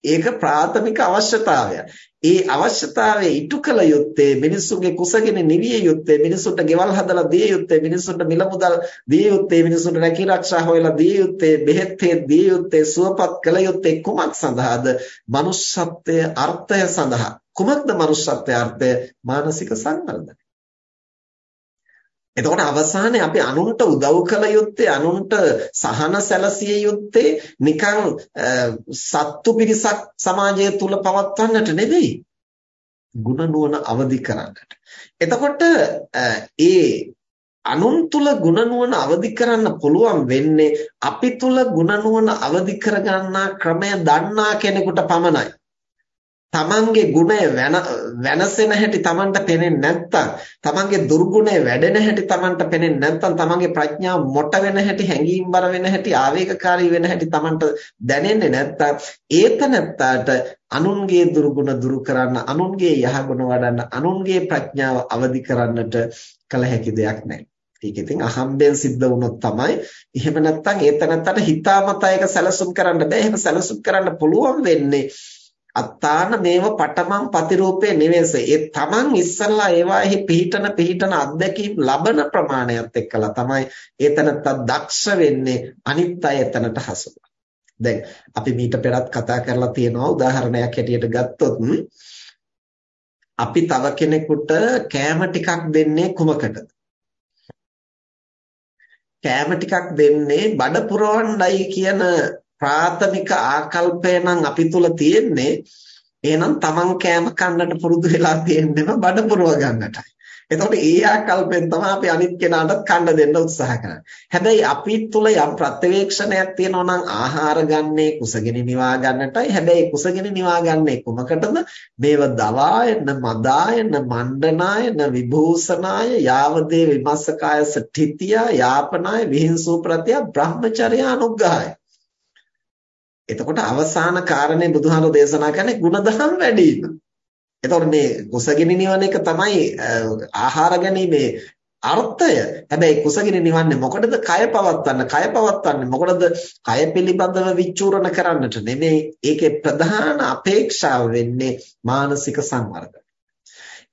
ඒක ප්‍රාථමික අවශ්‍යතාවය. ඒ අවශ්‍යතාවය ඉටු කළ යුත්තේ මිනිසුන්ගේ කුසගින නිවිය යුත්තේ මිනිසුන්ට ගෙවල් හදලා දිය යුත්තේ මිනිසුන්ට මිල මුදල් දිය යුත්තේ මිනිසුන්ට රැකී ආරක්ෂා හොයලා දිය යුත්තේ බෙහෙත් දිය යුත්තේ සුවපත් කළ යුත්තේ කුමක් සඳහාද? manussත්වයේ අර්ථය සඳහා. කුමක්ද manussත්වයේ අර්ථය? මානසික සංවර්ධනය. එතකොට අවසානයේ අපි අනුන්ට උදව් කළ යුත්තේ අනුන්ට සහන සැලසිය යුත්තේ නිකන් සත්තු පිරිසක් සමාජය තුල පවත්වන්නට නෙවෙයි ගුණ නුවණ අවදි කරන්නට. එතකොට ඒ අනුන් තුල ගුණ නුවණ අවදි කරන්න පුළුවන් වෙන්නේ අපි තුල ගුණ නුවණ අවදි කරගන්නා ක්‍රමය දන්නා කෙනෙකුට පමණයි. තමන්ගේ ගුණය වෙනසෙන හැටි තමන්ට පේන්නේ නැත්නම් තමන්ගේ දුර්ගුණය වැඩෙන හැටි තමන්ට පේන්නේ නැත්නම් තමන්ගේ ප්‍රඥාව මොට වෙන හැටි හැඟීම්බර වෙන හැටි ආවේගකාරී වෙන හැටි තමන්ට දැනෙන්නේ නැත්නම් ඒත නැත්තාට අනුන්ගේ දුර්ගුණ දුරු කරන්න අනුන්ගේ යහගුණ වඩන්න අනුන්ගේ ප්‍රඥාව අවදි කරන්නට කල හැකි දෙයක් නැහැ. ඒක ඉතින් අහම්බෙන් සිද්ධ වුණොත් තමයි එහෙම නැත්නම් ඒතනත්තට හිතාමතා ඒක සැලසුම් කරන්න බෑ. එහෙම සැලසුම් කරන්න පුළුවන් වෙන්නේ අත්තාන මේව පටමං ප්‍රතිරූපේ නිවේස. ඒ තමන් ඉස්සල්ලා ඒවාෙහි පිහිටන පිහිටන අත්දැකීම් ලබන ප්‍රමාණයත් එක්කලා තමයි ඒතනත්ත දක්ෂ වෙන්නේ අනිත් අය එතනට හසු දැන් අපි මීට පෙරත් කතා කරලා තියෙනවා උදාහරණයක් හැටියට ගත්තොත් අපි තව කෙනෙකුට කෑම ටිකක් දෙන්නේ කුමකටද? කෑම ටිකක් දෙන්නේ බඩ පුරවන්නයි කියන ප්‍රාථමික ආකල්පය නම් අපි තුල තියෙන්නේ එහෙනම් තමන් කෑම කන්නට පුරුදු වෙලා තියෙන්නේම බඩ පුරව ගන්නටයි. එතකොට ඒ ආකල්පෙන් තමයි අපි අනිත් කෙනාටත් කන්න දෙන්න උත්සාහ කරන්නේ. හැබැයි අපි තුල යම් ප්‍රත්‍යවේක්ෂණයක් තියෙනවා නම් ආහාර ගන්නේ කුසගිනි නිවා ගන්නටයි. හැබැයි කුසගිනි නිවා ගන්නේ කුමකටද? මේව දවායන, මදායන, මණ්ඩනායන, විභූෂනාය, යාවදේ විමස්සකාය සඨිතිය, යාපනාය, විහිංසූ ප්‍රත්‍ය, බ්‍රහ්මචර්ය අනුග්‍රහය. එතකොට අවසාන කාරණේ බුදුහාමුදුරෝ දේශනා කරන්නේ ಗುಣධම් වැඩි වීම. එතකොට මේ කුසගිනි නිවන එක තමයි ආහාර ගැනීමේ අර්ථය. හැබැයි කුසගිනි නිවන්නේ මොකටද? කය පවත්වන්න. කය පවත්වන්නේ මොකටද? කය පිළිබඳව විචූරණ කරන්නට නෙමෙයි. ඒකේ ප්‍රධාන අපේක්ෂාව වෙන්නේ මානසික සංවර්ධනය.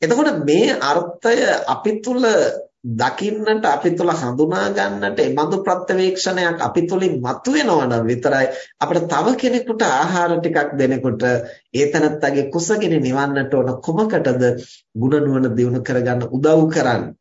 එතකොට මේ අර්ථය අපි තුල දකින්නට අපි තුල හඳුනා ගන්නට එබඳු ප්‍රත්‍යවේක්ෂණයක් අපි තුලින් මතුවෙනවා නම් විතරයි. අපිට තව කෙනෙකුට ආහාර ටිකක් දෙනකොට ඒතනත්තගේ කුසගිනි නිවන්නට ඕන කොමකටද ಗುಣ නුවණ දියුණු කරගන්න උදව් කරන්නේ?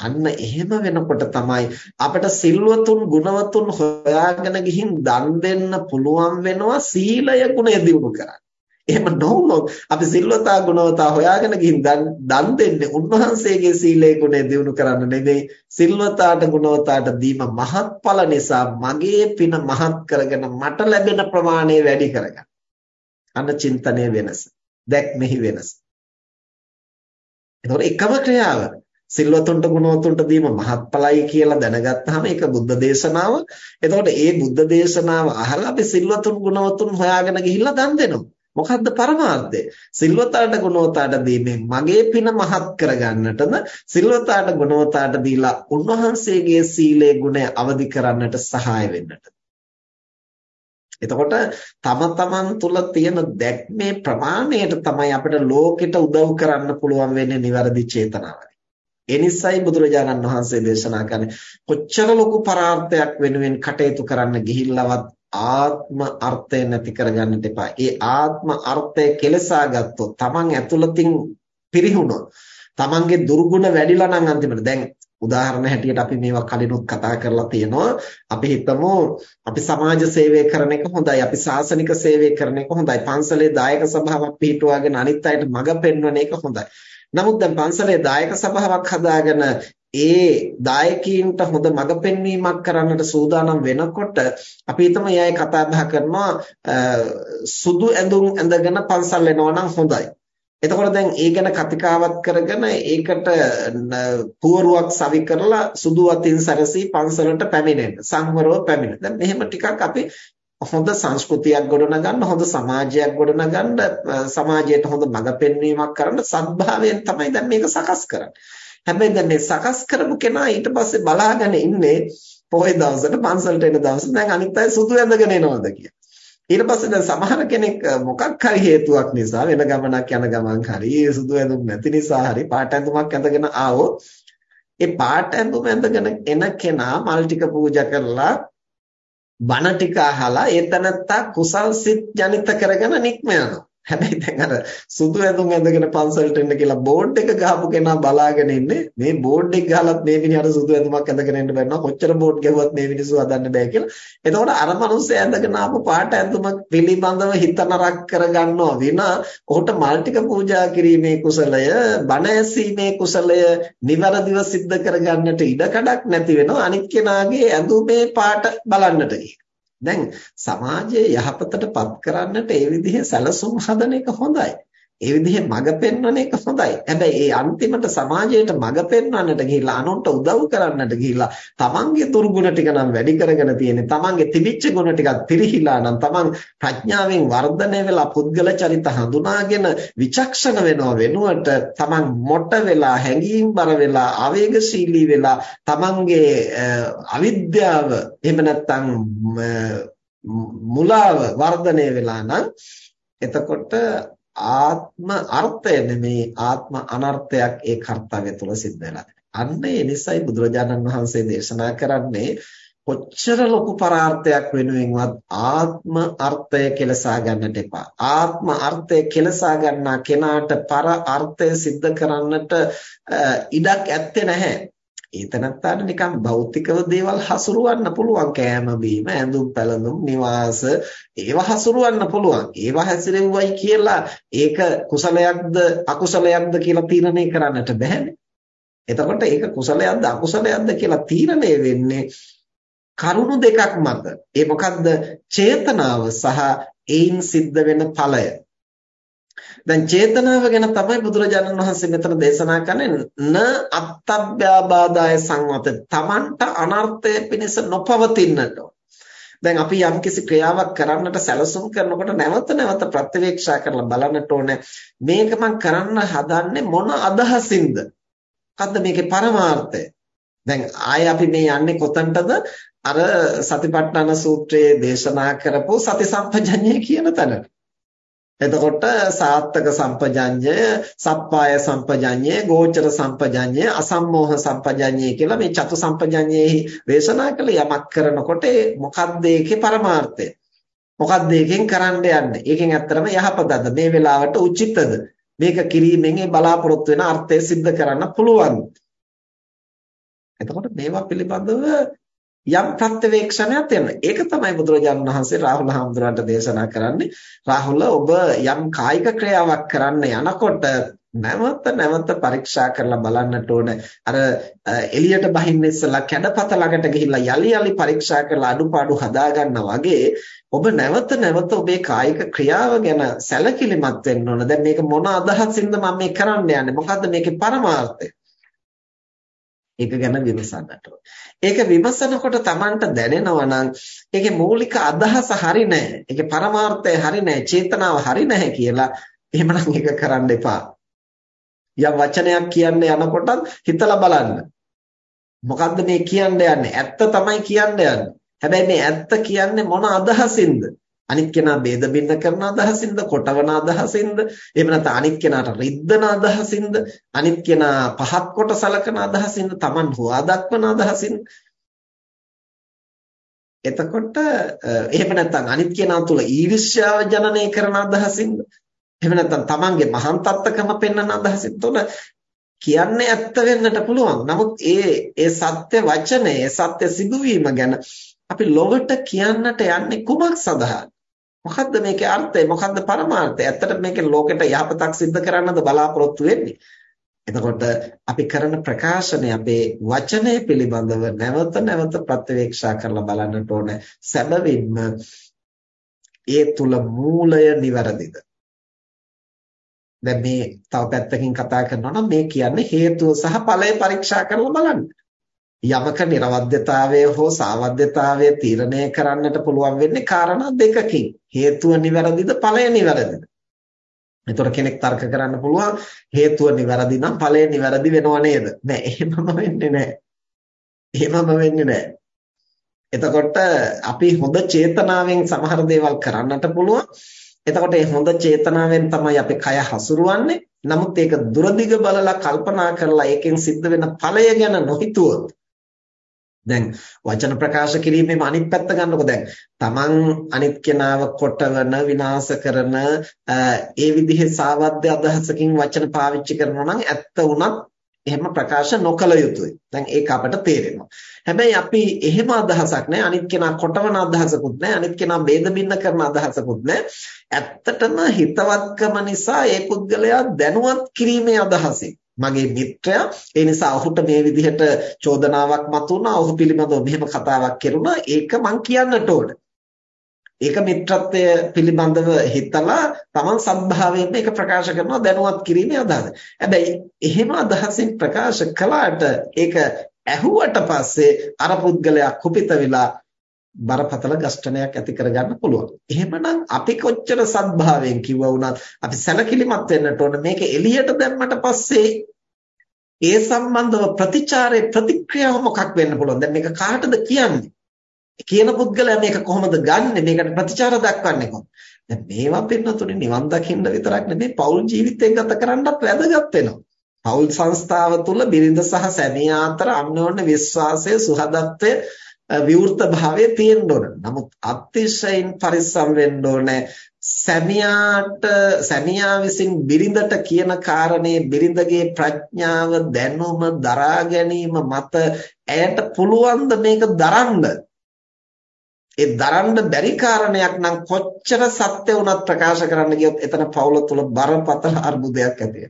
අන්න එහෙම වෙනකොට තමයි අපිට සිල්වතුන් ගුණවතුන් හොයාගෙන ගිහින් දන් දෙන්න පුළුවන් වෙනවා සීලය ගුණය දියුණු කරන්න. එහෙම නොවුනොත් අපි සිල්වතා ගුණවතා හොයාගෙන ගිහින් දන් දෙන්නේ උන්වහන්සේගේ සීලේ ගුණය දිනු කරන්න නෙමෙයි සිල්වතාට ගුණවතාට දීම මහත්ඵල නිසා මගේ පින මහත් කරගෙන මට ලැබෙන ප්‍රමාණය වැඩි කරගන්න. අන්න චින්තනයේ වෙනස. දැක්මෙහි වෙනස. එතකොට එකම ක්‍රියාව සිල්වතුන්ට ගුණවතුන්ට දීම මහත්ඵලයි කියලා දැනගත්තාම ඒක බුද්ධ දේශනාව. එතකොට ඒ බුද්ධ දේශනාව අහලා අපි සිල්වතුන් ගුණවතුන් හොයාගෙන ගිහිල්ලා දන් දෙනවා. මොකද්ද පරමාර්ථය? සිල්වතාට ගුණවතාට දීමෙන් මගේ පින මහත් කරගන්නටද සිල්වතාට ගුණවතාට දීලා උන්වහන්සේගේ සීලේ ගුණය අවදි කරන්නට සහාය වෙන්නට. එතකොට තම තමන් තුල තියෙන දැක්මේ ප්‍රමාණයට තමයි අපිට ලෝකෙට උදව් කරන්න පුළුවන් වෙන්නේ નિවරදි චේතනාවයි. ඒ නිසයි බුදුරජාණන් වහන්සේ දේශනා කරන්නේ කොච්චර ලොකු පරාර්ථයක් වෙනුවෙන් කටයුතු කරන්න ගිහිල්ලවත් ආත්ම අර්ථය නැති කරගන්නට එපා. ඒ ආත්ම අර්ථය කෙලසා ගත්තොත් Taman ඇතුළතින් පිරිහුණොත් Tamanගේ දුර්ගුණ වැඩිලා නම් අන්තිමට දැන් උදාහරණ හැටියට අපි මේවා කලිනුත් කතා කරලා තියෙනවා. අපි හිතමු අපි සමාජ සේවය කරන එක හොඳයි. අපි සාසනික සේවය කරන එක හොඳයි. පන්සලේ දායක සභාවක් පිහිටුවාගෙන අනිත් අයට මඟ පෙන්වන එක හොඳයි. නමුත් දැන් පන්සලේ දායක සභාවක් හදාගෙන ඒ දායකීන්ට හොඳ මඟ පෙන්වීමක් කරන්නට සූදානම් වෙනකොට අපි හිතමු එයයි කතා බහ කරනවා සුදු ඇඳුම් ඇඳගෙන පන්සල් එනවා නම් හොඳයි. එතකොට දැන් ඒ ගැන කතිකාවත් කරගෙන ඒකට පුවරුවක් සවි කරලා සුදු අතින් සැරසී පන්සලට පැමිණෙන්න සංවරව පැමිණෙන්න. දැන් මෙහෙම ටිකක් අපි හොඳ සංස්කෘතියක් ගොඩනගන්න හොඳ සමාජයක් ගොඩනගන්න සමාජයට හොඳ මඟ පෙන්වීමක් කරන්න සත්භාවයෙන් තමයි දැන් මේක සකස් කරන්නේ. හැබැයි දැන් මේ සකස් කරපු කෙනා ඊට පස්සේ බලාගෙන ඉන්නේ පොයි දවසට පන්සලට එන දවසට දැන් අනිත් අය සුදු ඇඳගෙන එනවද කියලා. ඊට පස්සේ දැන් සමහර කෙනෙක් මොකක් හරි හේතුවක් නිසා වෙන ගමනක් යන ගමන් හරි සුදු ඇඳුම් නැති නිසා හරි පාට ඇඳුමක් ඇඳගෙන ආවොත් ඒ පාට ඇඳුම ඇඳගෙන එන කෙනා මල් ටික පූජා කරලා බණ ටික අහලා ඒ තනත්තා කුසල් සිත් ජනිත කරගෙන නික්ම යනවා. හැබැයි දැන් අර සුදු ඇඳුම් ඇඳගෙන පන්සලට එන්න කියලා බෝඩ් එක ගහපු කෙනා බලාගෙන ඉන්නේ මේ බෝඩ් එක ගහලත් මේ මිනිහට සුදු ඇඳුමක් ඇඳගෙන එන්න බැන්නා කොච්චර බෝඩ් ගැහුවත් මේ මිනිස්සු හදන්න බෑ කියලා. එතකොට අර මිනිස්සු ඇඳගෙන ආපු පාට ඇඳුමක් පිළිබඳව හිත නරක කරගන්නවා විනා ඔහුට මල් ටික පූජා කිරීමේ කුසලය, බණ ඇසීමේ කුසලය නිවැරදිව සිද්ධ කරගන්නට ඉඩ කඩක් නැති වෙනවා අනිත් කෙනාගේ ඇඳුමේ පාට බලන්නට ගිහින්. දැන් සමාජයේ යහපතටපත් කරන්නට ඒ විදිහේ සැලසුම් හදන එක හොඳයි. ඒ විදිහේ මඟ පෙන්වන එක හොඳයි. හැබැයි ඒ අන්තිමට සමාජයට මඟ පෙන්වන්නට ගිහිල්ලා අනුන්ට උදව් කරන්නට ගිහිල්ලා තමන්ගේ දුර්ගුණ ටික නම් වැඩි කරගෙන තියෙන්නේ. තමන්ගේ තිබිච්ච ගුණ ටිකක් පිරිහිලා නම් තමන් ප්‍රඥාවෙන් වර්ධනය වෙලා පුද්ගල චරිත හඳුනාගෙන විචක්ෂණ වෙනව වෙනුවට තමන් මොට වෙලා හැඟීම්බර වෙලා ආවේගශීලී වෙලා තමන්ගේ අවිද්‍යාව එහෙම නැත්නම් මුලාව වර්ධනය වෙලා නම් එතකොට ආත්ම අර්ථය නෙමේ ආත්ම අනර්ථයක් ඒ කාර්යය තුළ සිද්ධ වෙලා අන්න ඒ නිසයි බුදුරජාණන් වහන්සේ දේශනා කරන්නේ කොච්චර ලොකු පරාර්ථයක් වෙනුවෙන්වත් ආත්ම අර්ථය කෙලසා ගන්නට එපා. ආත්ම අර්ථය කෙලසා ගන්නා කෙනාට පර අර්ථය સિદ્ધ කරන්නට ඉඩක් ඇත්තේ නැහැ. ඒ තනත්තාට නිකන් භෞතිකව දේවල් හසුරවන්න පුළුවන් කෑම බීම ඇඳුම් පැළඳුම් නිවාස ඒවා හසුරවන්න පුළුවන් ඒවා හැසිරෙව්වයි කියලා ඒක කුසලයක්ද අකුසලයක්ද කියලා තීරණය කරන්නට බැහැනේ එතකොට ඒක කුසලයක්ද අකුසලයක්ද කියලා තීරණය වෙන්නේ කරුණු දෙකක් මත. ඒ මොකක්ද? චේතනාව සහ ඒයින් සිද්ධ වෙන ඵලය. දැන් චේතනාව ගැන තමයි බුදුරජාණන් වහන්සේ මෙතන දේශනා කරන්නේ. න අත්තබ්බ්‍යාබාදාය සංවත. තමන්ට අනර්ථය පිණිස නොපවතින්නට. දැන් අපි යම්කිසි ක්‍රියාවක් කරන්නට සැලසුම් කරනකොට නැවත නැවත ප්‍රත්‍යවේක්ෂා කරලා බලන්නට ඕනේ. මේක මම කරන්න හදන්නේ මොන අදහසින්ද? මොකද්ද මේකේ පරමාර්ථය? දැන් ආයේ අපි මේ යන්නේ කොතනටද? අර සතිපට්ඨාන සූත්‍රයේ දේශනා කරපු සති සම්පජඤ්ඤය කියන තැනට. එතකොට සාත්තක සම්පජඤ්ඤය, සප්පාය සම්පජඤ්ඤය, ගෝචර සම්පජඤ්ඤය, අසම්මෝහ සම්පජඤ්ඤය කියලා මේ චතු සම්පජඤ්ඤයෙහි දේශනා කළ යමක් කරනකොට මොකක්ද ඒකේ පරමාර්ථය? මොකක්ද ඒකෙන් කරන්න යන්නේ? ඒකෙන් ඇත්තටම යහපතද? මේ වෙලාවට උචිතද? මේක කිරීමෙන් ඒ බලාපොරොත්තු වෙන අර්ථය સિદ્ધ කරන්න පුළුවන්. එතකොට මේවා පිළිබඳව යම් ප්‍රත්‍යවේක්ෂණයක් තියෙනවා. ඒක තමයි බුදුරජාණන් වහන්සේ රාහුල හාමුදුරන්ට දේශනා කරන්නේ. රාහුල ඔබ යම් කායික ක්‍රියාවක් කරන්න යනකොට නැවත නැවත පරීක්ෂා කරලා බලන්නට ඕන. අර එළියට බහින්න ඉස්සලා කැඩපත ළඟට ගිහිල්ලා යලි යලි පරීක්ෂා කරලා අඩුපාඩු හදාගන්නා වගේ ඔබ නැවත නැවත ඔබේ කායික ක්‍රියාව ගැන සැලකිලිමත් වෙන්න ඕන. දැන් මේක මොන අදහසින්ද මම මේ කරන්න යන්නේ? මොකද්ද මේකේ පරමාර්ථය? ඒක ගැන විමසන්නට ඒක විමසනකොට Tamanට දැනෙනවා නම් ඒකේ මූලික අදහස හරි නැහැ. ඒකේ පරමාර්ථය හරි නැහැ. චේතනාව හරි නැහැ කියලා එහෙමනම් ඒක කරන්න එපා. යම් වචනයක් කියන්න යනකොටත් හිතලා බලන්න. මොකද්ද මේ කියන්න යන්නේ? ඇත්ත තමයි කියන්න යන්නේ. හැබැයි මේ ඇත්ත කියන්නේ මොන අදහසින්ද? අනිත් කෙනා ભેද බින්න කරන අදහසින්ද කොටවන අදහසින්ද එහෙම නැත්නම් අනිත් කෙනාට රිද්දන අදහසින්ද අනිත් කෙනා පහත් කොට සලකන අදහසින්ද Taman හොවා දක්වන අදහසින්ද එතකොට එහෙම නැත්නම් අනිත් කෙනා තුල ඊර්ෂ්‍යාව ජනනය කරන අදහසින්ද එහෙම නැත්නම් Tamanගේ මහාන් තත්ත්වකම පෙන්වන අදහසින් තුන කියන්නේ ඇත්ත වෙන්නට පුළුවන්. නමුත් ඒ ඒ සත්‍ය වචනේ, ඒ සත්‍ය සිදුවීම ගැන අපි ලොවට කියන්නට යන්නේ කුමක් සඳහාද? මොකද්ද මේකේ අර්ථය? මොකද්ද පරමාර්ථය? ඇත්තට මේකේ ලෝකෙට යහපතක් සිද්ධ කරන්නද බලාපොරොත්තු වෙන්නේ? එතකොට අපි කරන ප්‍රකාශනය අපේ වචනය පිළිබඳව නැවත නැවත ප්‍රත්‍යවේක්ෂා කරලා බලන්නට ඕන. සැබවින්ම ඒ තුල මූලය નિවරදිද? දැන් මේ තව පැත්තකින් කතා කරනවා නම් මේ කියන්නේ හේතුව සහ ඵලය පරීක්ෂා කරලා බලන්න. යමක නිර්වද්‍යතාවය හෝ සාවද්‍යතාවය තීරණය කරන්නට පුළුවන් වෙන්නේ කාරණා දෙකකින්. හේතුව නිවැරදිද ඵලය නිවැරදිද? එතකොට කෙනෙක් තර්ක කරන්න පුළුවන් හේතුව නිවැරදි නම් ඵලය නිවැරදි වෙනව නේද? නෑ එහෙමම වෙන්නේ නෑ. එහෙමම වෙන්නේ නෑ. එතකොට අපි හොඳ චේතනාවෙන් සමහර දේවල් කරන්නට පුළුවන්. එතකොට මේ හොඳ චේතනාවෙන් තමයි අපි කය හසුරුවන්නේ. නමුත් ඒක දුරදිග බලලා කල්පනා කරලා ඒකෙන් සිද්ධ වෙන ඵලය ගැන නොහිතුවොත් දැන් වචන ප්‍රකාශ කිරීමේ අනිත් පැත්ත ගන්නකො දැන් තමන් අනිත් කෙනාව කොටවන විනාශ කරන ඒ විදිහේ සාවද්‍ය අදහසකින් වචන පාවිච්චි කරනවා නම් ඇත්ත වුණත් එහෙම ප්‍රකාශ නොකළ යුතුයි. දැන් ඒක අපට තේරෙනවා. හැබැයි අපි එහෙම අදහසක් නැහැ. අනිත් කෙනා කොටවන අදහසකුත් නැහැ. අනිත් කෙනා ભેද බින්න කරන අදහසකුත් නැහැ. ඇත්තටම හිතවත්කම නිසා ඒ පුද්ගලයා දැනුවත් කිරීමේ අදහසින් මගේ මිත්‍රයා. ඒ නිසා ඔහුට මේ විදිහට චෝදනාවක් මතුවුණා. ඔහු පිළිබඳව මෙහෙම කතාවක් කෙරුණා. ඒක මං කියන්නට ඕන. ඒක මිත්‍රත්වය පිළිබඳව හිතලා Taman සත්භාවයෙන් මේක ප්‍රකාශ කරනවා දැනුවත් කිරීමේ අදහස. හැබැයි එහෙම අදහසින් ප්‍රකාශ කළාට ඒක ඇහුවට පස්සේ අර පුද්ගලයා කුපිත වෙලා බරපතල ගස්ඨනයක් ඇති කරගන්න පුළුවන්. එහෙමනම් අපි කොච්චර සත්භාවයෙන් කිව්වා වුණත් අපි සැලකිලිමත් වෙන්නට ඕන මේක එළියට දැම්මට පස්සේ ඒ සම්බන්ධව ප්‍රතිචාරයේ ප්‍රතික්‍රියාව මොකක් වෙන්න පුළුවන්? දැන් මේක කාටද කියන්නේ? කියන පුද්ගලයා මේක කොහොමද ගන්නෙ? මේකට ප්‍රතිචාර දක්වන්නේ කොහොමද? දැන් මේවා පින්නතුනේ නිවන් දකින්න විතරක් නෙමෙයි පෞල් ජීවිතය ගත කරන්නත් වැදගත් වෙනවා. පෞල් සංස්ථාව තුළ බිරිඳ සහ සැමියා අතර අන්‍යෝන්‍ය විශ්වාසය, සුහදත්වය විවෘත භාවය තියෙන්න ඕන. නමුත් අතිශයින් පරිස්සම් වෙන්න ඕනේ. සැමියාට සැමියා විසින් බිරිඳට කියන කාරණේ බිරිඳගේ ප්‍රඥාව දැනුම දරා ගැනීම මත ඇයට පුළුවන් මේක දරන්න ඒ දරන්න බැරි කාරණයක් නම් කොච්චර සත්‍ය වුණත් ප්‍රකාශ කරන්න ගියොත් එතන පවුල තුල බරපතල අර්බුදයක් ඇති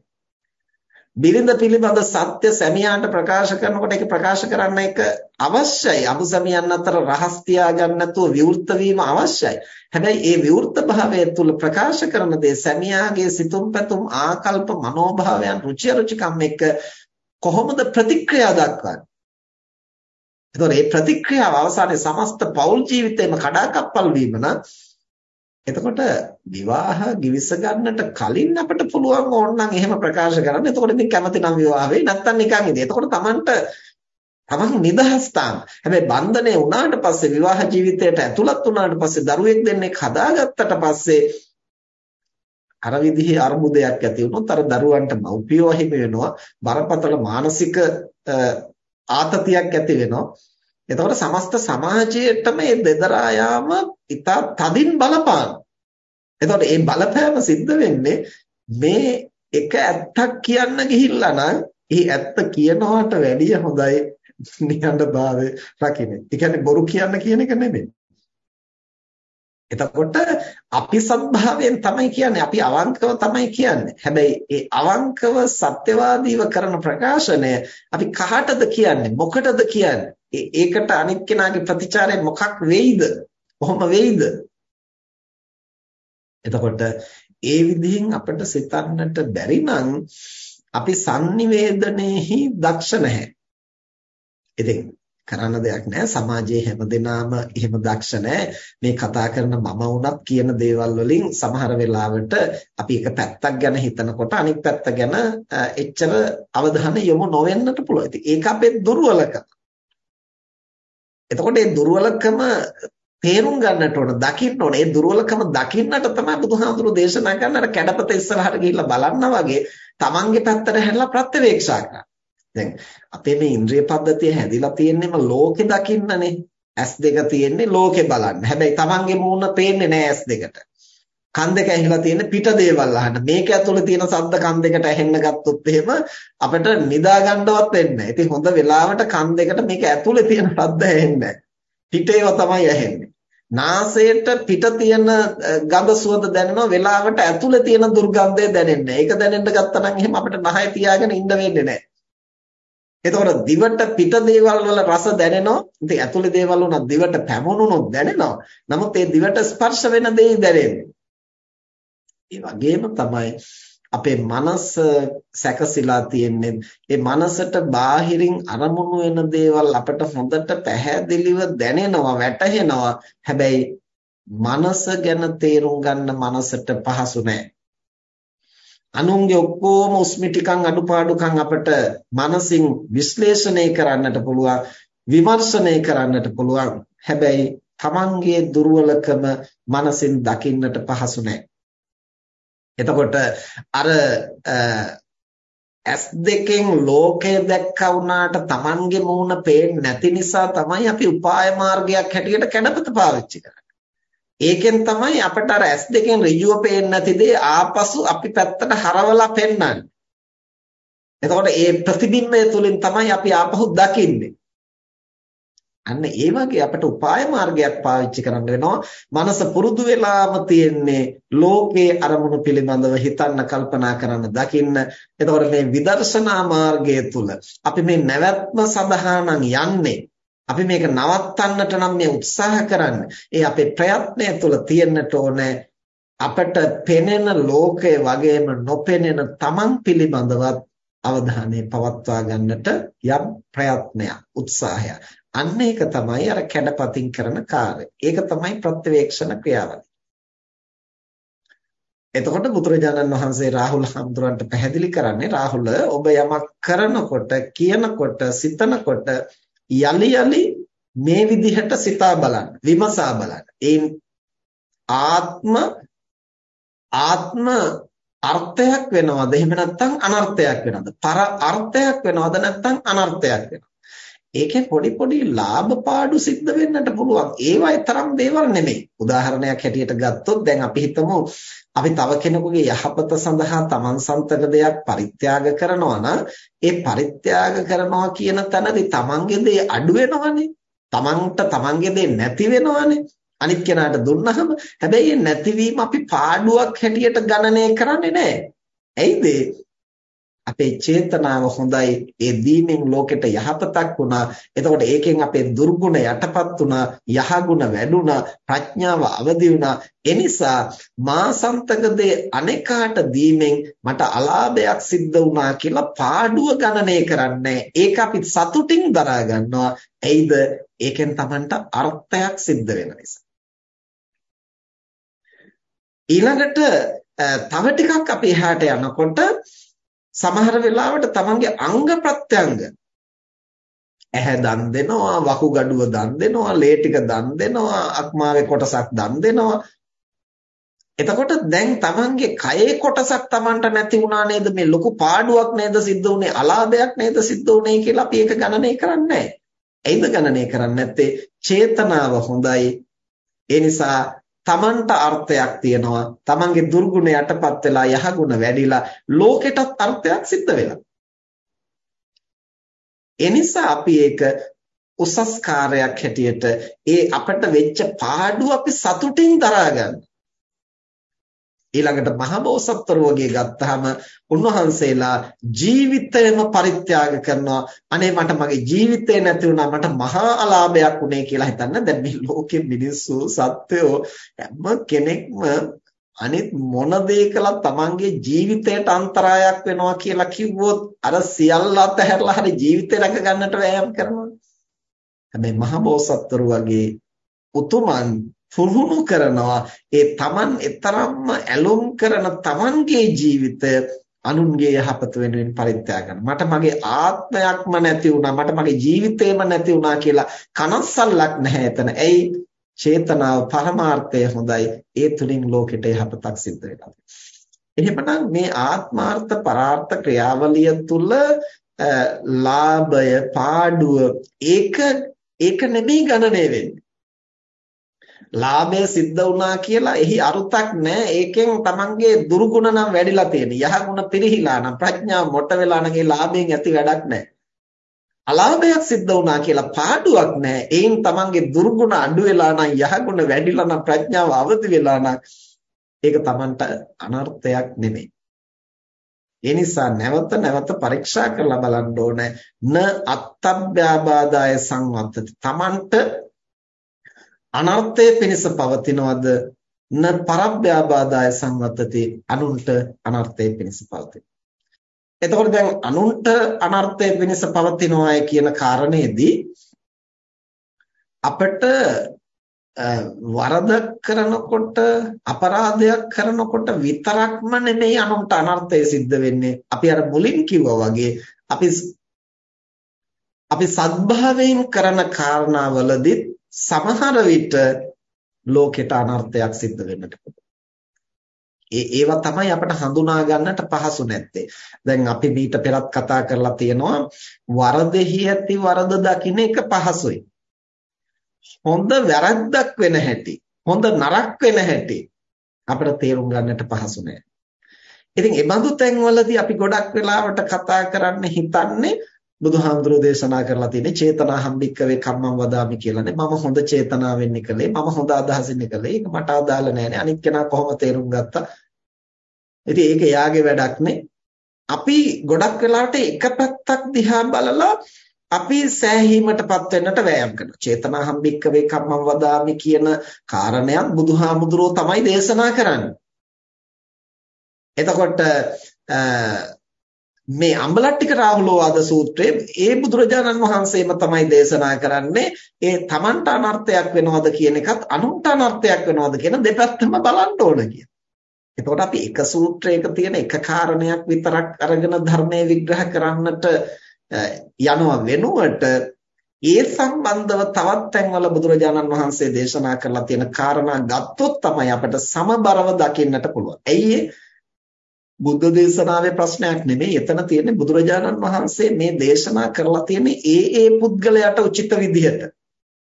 බිරිඳ පිළිබඳ සත්‍ය සැමියාට ප්‍රකාශ කරනකොට ඒක ප්‍රකාශ කරන්න එක අවශ්‍යයි. අබු සැමියන් අතර රහස් තියාගන්න නැතුව විවෘත වීම අවශ්‍යයි. හැබැයි ඒ විවෘත භාවය තුළ ප්‍රකාශ කරන දේ සැමියාගේ සිතුම් පැතුම් ආකල්ප මනෝභාවයන් රුචි අරුචිකම් එක්ක කොහොමද ප්‍රතික්‍රියා දක්වන්නේ? එතකොට මේ ප්‍රතික්‍රියාව අවසානයේ සමස්ත පෞල් ජීවිතේම කඩාකප්පල් වීම නම් එතකොට විවාහ ගිවිස ගන්නට කලින් අපිට පුළුවන් ඕනනම් එහෙම ප්‍රකාශ කරන්න. එතකොට ඉතින් කැමති නම් විවාහ වෙයි නැත්නම් නිකන් ඉඳී. එතකොට Tamanට තමන් නිදහස් තාම. හැබැයි බන්ධනේ වුණාට පස්සේ විවාහ ජීවිතයට ඇතුළත් වුණාට පස්සේ දරුවෙක් දෙන්නෙක් හදාගත්තට පස්සේ අර විදිහේ අර්බුදයක් ඇති වුණොත් අර දරුවන්ට මව්පියෝ හිමි වෙනවා. බරපතල මානසික ආතතියක් ඇති වෙනවා. එතකොට සමස්ත සමාජයේටම මේ දෙදරා යාම ඉතා තදින් බලපාන. එතකොට මේ බලපෑම සිද්ධ වෙන්නේ මේ එක ඇත්තක් කියන්න ගිහිල්ලා නම් ඒ ඇත්ත කියනවට වැඩිය හොඳයි නිහඬභාවය රකින්න. ඒ කියන්නේ බොරු කියන්න කියන එක නෙමෙයි. එතකොට අපි සත්භාවයෙන් තමයි කියන්නේ අපි අවංකව තමයි කියන්නේ. හැබැයි ඒ අවංකව සත්‍යවාදීව කරන ප්‍රකාශනය අපි කහටද කියන්නේ මොකටද කියන්නේ? ඒකට අනිත් කෙනාගේ ප්‍රතිචාරය මොකක් වෙයිද? කොහොම වෙයිද? එතකොට ඒ විදිහින් අපිට සිතන්නට බැරි නම් අපි sannivedanayehi දක්ෂ නැහැ. ඉතින් කරන්න දෙයක් නැහැ සමාජයේ හැමදෙනාම එහෙම දක්ෂ නැහැ මේ කතා කරන මම වුණත් කියන දේවල් වලින් සමහර වෙලාවට අපි එක පැත්තක් ගැන හිතනකොට අනිත් පැත්ත ගැන එච්චර අවධානය යොමු නොවෙන්නට පුළුවන්. ඉතින් ඒක අපේ දුර්වලකම. එතකොට මේ දුර්වලකම තේරුම් ගන්නට ඕන දකින්න ඕන. ඒ දුර්වලකම දකින්නට තමයි බුදුහාමුදුරු දේශනා කරන අර කැඩපත ඉස්සරහට ගිහිල්ලා බලන්නා වගේ තමන්ගේ පැත්තට හැරිලා ප්‍රත්‍යවේක්ෂා කරන්න. දැන් අපේ මේ ඉන්ද්‍රිය පද්ධතිය හැදිලා තියෙන්නේම ලෝකෙ දකින්නනේ. S2 තියෙන්නේ ලෝකෙ බලන්න. හැබැයි Tamange මූණ පේන්නේ නැහැ S2ට. කන් දෙක ඇහිලා තියෙන පිට දේවල් අහන්න. මේක ඇතුලේ තියෙන ශබ්ද කන් දෙකට ඇහෙන්න ගත්තොත් එහෙම අපිට නිදා ගන්නවත් වෙන්නේ නැහැ. ඉතින් හොඳ වෙලාවට කන් දෙකට මේක ඇතුලේ තියෙන ශබ්ද ඇහෙන්නේ නැහැ. පිටේව තමයි ඇහෙන්නේ. නාසයට පිට තියෙන ගඳ සුවඳ දැනෙනවා වෙලාවට ඇතුලේ තියෙන දුර්ගන්ධය දැනෙන්නේ. ඒක දැනෙන්න ගත්තා නම් එහෙම අපිට නහය තියාගෙන ඉන්න වෙන්නේ නැහැ. එතකොට දිවට පිට දේවල් වල රස දැනෙනවා. ඉතින් ඇතුලේ දේවල් උනත් දිවට පැමුණුනොත් දැනෙනවා. නමුත් ඒ දිවට ස්පර්ශ වෙන දේ දැනෙන්නේ. ඒ වගේම තමයි අපේ මනස සැකසීලා තියෙන්නේ. ඒ මනසට බාහිරින් අරමුණු වෙන දේවල් අපට හොඳට පැහැදිලිව දැනෙනවා, වැටහෙනවා. හැබැයි මනස ගැන තේරුම් ගන්න මනසට පහසු නෑ. අනුන්ගේ ඔක්කොම උස්මිටිකම් අඩුපාඩුකම් අපට මනසින් විශ්ලේෂණය කරන්නට පුළුවන් විමර්ශනය කරන්නට පුළුවන් හැබැයි තමන්ගේ දුර්වලකම මනසින් දකින්නට පහසු නැහැ එතකොට අර ඇස් දෙකෙන් ලෝකය දැක්කා වුණාට තමන්ගේ මූණ පේන්නේ නැති නිසා තමයි අපි උපාය මාර්ගයක් හැටියට කැඩපත පාවිච්චි කරන්නේ ඒකෙන් තමයි අපිට අර S දෙකෙන් ඍජුව පේන්නේ නැති දේ ආපසු අපි පැත්තට හරවලා පෙන්වන්නේ. එතකොට ඒ ප්‍රතිබිම්බය තුලින් තමයි අපි ආපහු දකින්නේ. අන්න ඒ වගේ අපිට උපාය මාර්ගයක් පාවිච්චි කරන්න වෙනවා. මනස පුරුදු වෙලාම තියෙන්නේ ලෝකේ අරමුණු පිළිබඳව හිතන්න කල්පනා කරන්න දකින්න. එතකොට මේ විදර්ශනා මාර්ගය තුල අපි මේ නැවැත්ම සඳහා යන්නේ අපි මේක නවත්තන්නට නම් මේ උත්සාහ කරන්නේ. ඒ අපේ ප්‍රයත්නය තුළ තියෙන්නට ඕනේ අපට පෙනෙන ලෝකය වගේම නොපෙනෙන තමන් පිළිබඳවත් අවධානය පවත්වා ගන්නට යම් ප්‍රයත්නයක් උත්සාහයක්. අන්න ඒක තමයි අර කැඩපතින් කරන කාර්යය. ඒක තමයි ප්‍රත්‍යවේක්ෂණ ක්‍රියාවලිය. එතකොට බුදුරජාණන් වහන්සේ රාහුල හඳුරන්ට පැහැදිලි කරන්නේ රාහුල ඔබ යමක් කරනකොට කියනකොට සිතනකොට යලි යලි මේ විදිහට සිතා බලන්න විමසා බලන්න. ඒ ආත්ම ආත්ම අර්ථයක් වෙනවද? එහෙම නැත්නම් අනර්ථයක් වෙනවද? පර අර්ථයක් වෙනවද? නැත්නම් අනර්ථයක් වෙනවද? ඒකේ පොඩි පොඩි ලාභ පාඩු සිද්ධ වෙන්නට පුළුවන්. ඒවයි තරම් දේවල් නෙමෙයි. උදාහරණයක් හැටියට ගත්තොත් දැන් අපි හිතමු අපි තව කෙනෙකුගේ යහපත සඳහා තමන් සන්තක දෙයක් පරිත්‍යාග කරනවා නම් ඒ පරිත්‍යාග කරනවා කියන තැනදී තමන්ගේ දේ අඩු වෙනවනේ. තමන්ට තමන්ගේ දේ නැති වෙනවනේ. අනිත් කෙනාට දුන්නහම හැබැයි නැතිවීම අපි පාඩුවක් හැටියට ගණනය කරන්නේ නැහැ. ඇයිද? අපේ චේතනාව හොඳයි. ඒ දීමෙන් ලෝකෙට යහපතක් වුණා. එතකොට ඒකෙන් අපේ දුර්ගුණ යටපත් වුණා. යහගුණ වැඩුණා. ප්‍රඥාව අවදි වුණා. එනිසා මාසන්තක දේ අනේකාට දීමෙන් මට අලාභයක් සිද්ධ වුණා කියලා පාඩුව ගණනය කරන්නේ. ඒක අපි සතුටින් දරා ගන්නවා. එයිද? ඒකෙන් Tamanට අර්ථයක් සිද්ධ වෙන නිසා. ඊළඟට තව ටිකක් අපි එහාට යනකොට සමහර වෙලාවට තමන්ගේ අංග ප්‍රත්‍යංග ඇහැ දන් දෙනවා වකුගඩුව දන් දෙනවා ලේ ටික දන් දෙනවා අක්මාවේ කොටසක් දන් දෙනවා එතකොට දැන් තමන්ගේ කයේ කොටසක් තමන්ට නැති වුණා නේද මේ ලොකු පාඩුවක් නේද සිද්ධ වුනේ අලාභයක් නේද සිද්ධ වුනේ කියලා අපි ඒක ගණනය කරන්නේ නැහැ. ඇයිද ගණනය කරන්නේ නැත්තේ? චේතනාව හොඳයි. ඒ නිසා තමන්ට අර්ථයක් තියෙනවා. තමන්ගේ දුර්ගුණ යටපත් වෙලා යහගුණ වැඩිලා ලෝකෙටත් අර්ථයක් සිද්ධ වෙලා එනිසා අපි ඒක උසස් කාර්යයක් හැටියට ඒ අපට වෙච්ච පාඩුව අපි සතුටින් දරා ගන්න ඊළඟට මහබෝසත්වරු වගේ ගත්තාම උන්වහන්සේලා ජීවිතයම පරිත්‍යාග කරනවා. අනේ මට මගේ ජීවිතේ නැති වුණා. මට මහා අලාභයක් උනේ කියලා හිතන්න. දැන් මේ ලෝකෙ මිනිස්සු සත්වයෝ හැම කෙනෙක්ම අනිත් මොන දේ කළත් තමන්ගේ ජීවිතයට අන්තරායක් වෙනවා කියලා කිව්වොත් අර සියල්ල අතහැරලා හරි ජීවිතේ රැක ගන්නට වෑයම් කරනවා. හැබැයි මහබෝසත්වරු වගේ උතුමන් පුහුණු කරනවා ඒ Taman එතරම්ම ඇලොම් කරන Tamanගේ ජීවිතය අනුන්ගේ යහපත වෙනුවෙන් පරිත්‍යාග මට මගේ ආත්මයක්ම නැති වුණා මට මගේ ජීවිතේම නැති වුණා කියලා කනස්සල්ලක් නැහැ එතන. ඇයි? චේතනාව පරමාර්ථය හොඳයි. ඒ තුලින් ලෝකෙට යහපතක් සිද්ධ වෙනවා. එහෙමනම් මේ ආත්මාර්ථ පරාර්ථ ක්‍රියාවලිය තුල ලාභය පාඩුව ඒක ඒක නෙමෙයි ගණනය වෙන්නේ. ලාභය සිද්ධ වුණා කියලා එහි අරුතක් නැහැ. ඒකෙන් තමන්ගේ දුරුගුණ නම් වැඩිලා තියෙන. යහගුණ පිරිහිලා නම් ප්‍රඥාව මොට වෙලා නම් ඒ ලාභයෙන් ඇති වැඩක් නැහැ. අලාභයක් සිද්ධ වුණා කියලා පාඩුවක් නැහැ. ඒන් තමන්ගේ දුර්ගුණ අඩු වෙලා නම් යහගුණ වැඩිලා නම් ප්‍රඥාව අවදි වෙලා නම් ඒක තමන්ට අනර්ථයක් නෙමෙයි. ඒ නිසා නැවත නැවත පරීක්ෂා කරලා බලන්න ඕනේ න අත්තබ්බ්‍යාබාදාය සංවත්තති. තමන්ට අනර්ථය පිණිස පවතිනවද? න පරබ්බ්‍යාබාදාය සංවත්තති. අනුන්ට අනර්ථය පිණිස පවතින. එතකොට දැන් අනුන්ට අනර්ථය පිණිස පවතිනවාය කියන කාරණේදී අපිට වරද කරනකොට අපරාධයක් කරනකොට විතරක්ම නෙමෙයි අනුන්ට අනර්ථය සිද්ධ වෙන්නේ. අපි අර මුලින් කිව්වා වගේ අපි අපි සත්භාවයෙන් කරන කාරණාවලදී සමහර විට ලෝකෙට අනර්ථයක් සිද්ධ වෙන්නට ඒ ඒවා තමයි අපිට හඳුනා ගන්නට පහසු නැත්තේ. දැන් අපි මීට පෙරත් කතා කරලා තියෙනවා වරදෙහි ඇති වරද දකින්න එක පහසුයි. හොඳ වැරද්දක් වෙන හැටි, හොඳ නරක වෙන හැටි අපිට තේරුම් ගන්නට පහසු නෑ. ඉතින් ඒ බඳු තැන්වලදී අපි ගොඩක් වෙලාවට කතා කරන්න හිතන්නේ බුදුහාමුදුරෝ දේශනා කරලා තියෙන්නේ චේතනාහම් භික්කවේ කම්මං වදාමි කියලානේ. මම හොඳ චේතනාවෙන් ඉකලේ මම හොඳ අදහසින් ඉකලේ ඒක මට අදාළ නෑනේ අනිත් කෙනා කොහොම තේරුම් ගත්තා? ඉතින් ඒක යාගේ වැඩක් නේ. අපි ගොඩක් වෙලාවට එක පැත්තක් දිහා බලලා අපි සෑහීමටපත් වෙන්නට වෑයම් කරනවා. චේතනාහම් භික්කවේ කම්මං වදාමි කියන කාරණයක් බුදුහාමුදුරෝ තමයි දේශනා කරන්නේ. එතකොට මේ අම්බලට්ටික රාහුලෝවාද සූත්‍රයේ ඒ බුදුරජාණන් වහන්සේම තමයි දේශනා කරන්නේ ඒ තමන්ට අනර්ථයක් වෙනවද කියන එකත් අනුන්ට අනර්ථයක් වෙනවද කියන දෙපැත්තම බලන්න ඕන කියන. එතකොට අපි එක සූත්‍රයක තියෙන එක කාරණයක් විතරක් අරගෙන ධර්මයේ විග්‍රහ කරන්නට යනවා වෙනුවට ඒ සම්බන්ධව තවත් තැන්වල බුදුරජාණන් වහන්සේ දේශනා කරලා තියෙන කාරණා ගත්තොත් තමයි අපිට සමබරව දකින්නට පුළුවන්. ඇයි බුද්ධ දේශනාවේ ප්‍රශ්නයක් නෙමෙයි. එතන තියෙන්නේ බුදුරජාණන් වහන්සේ මේ දේශනා කරලා තියෙන්නේ ඒ ඒ පුද්ගලයාට උචිත විදිහට.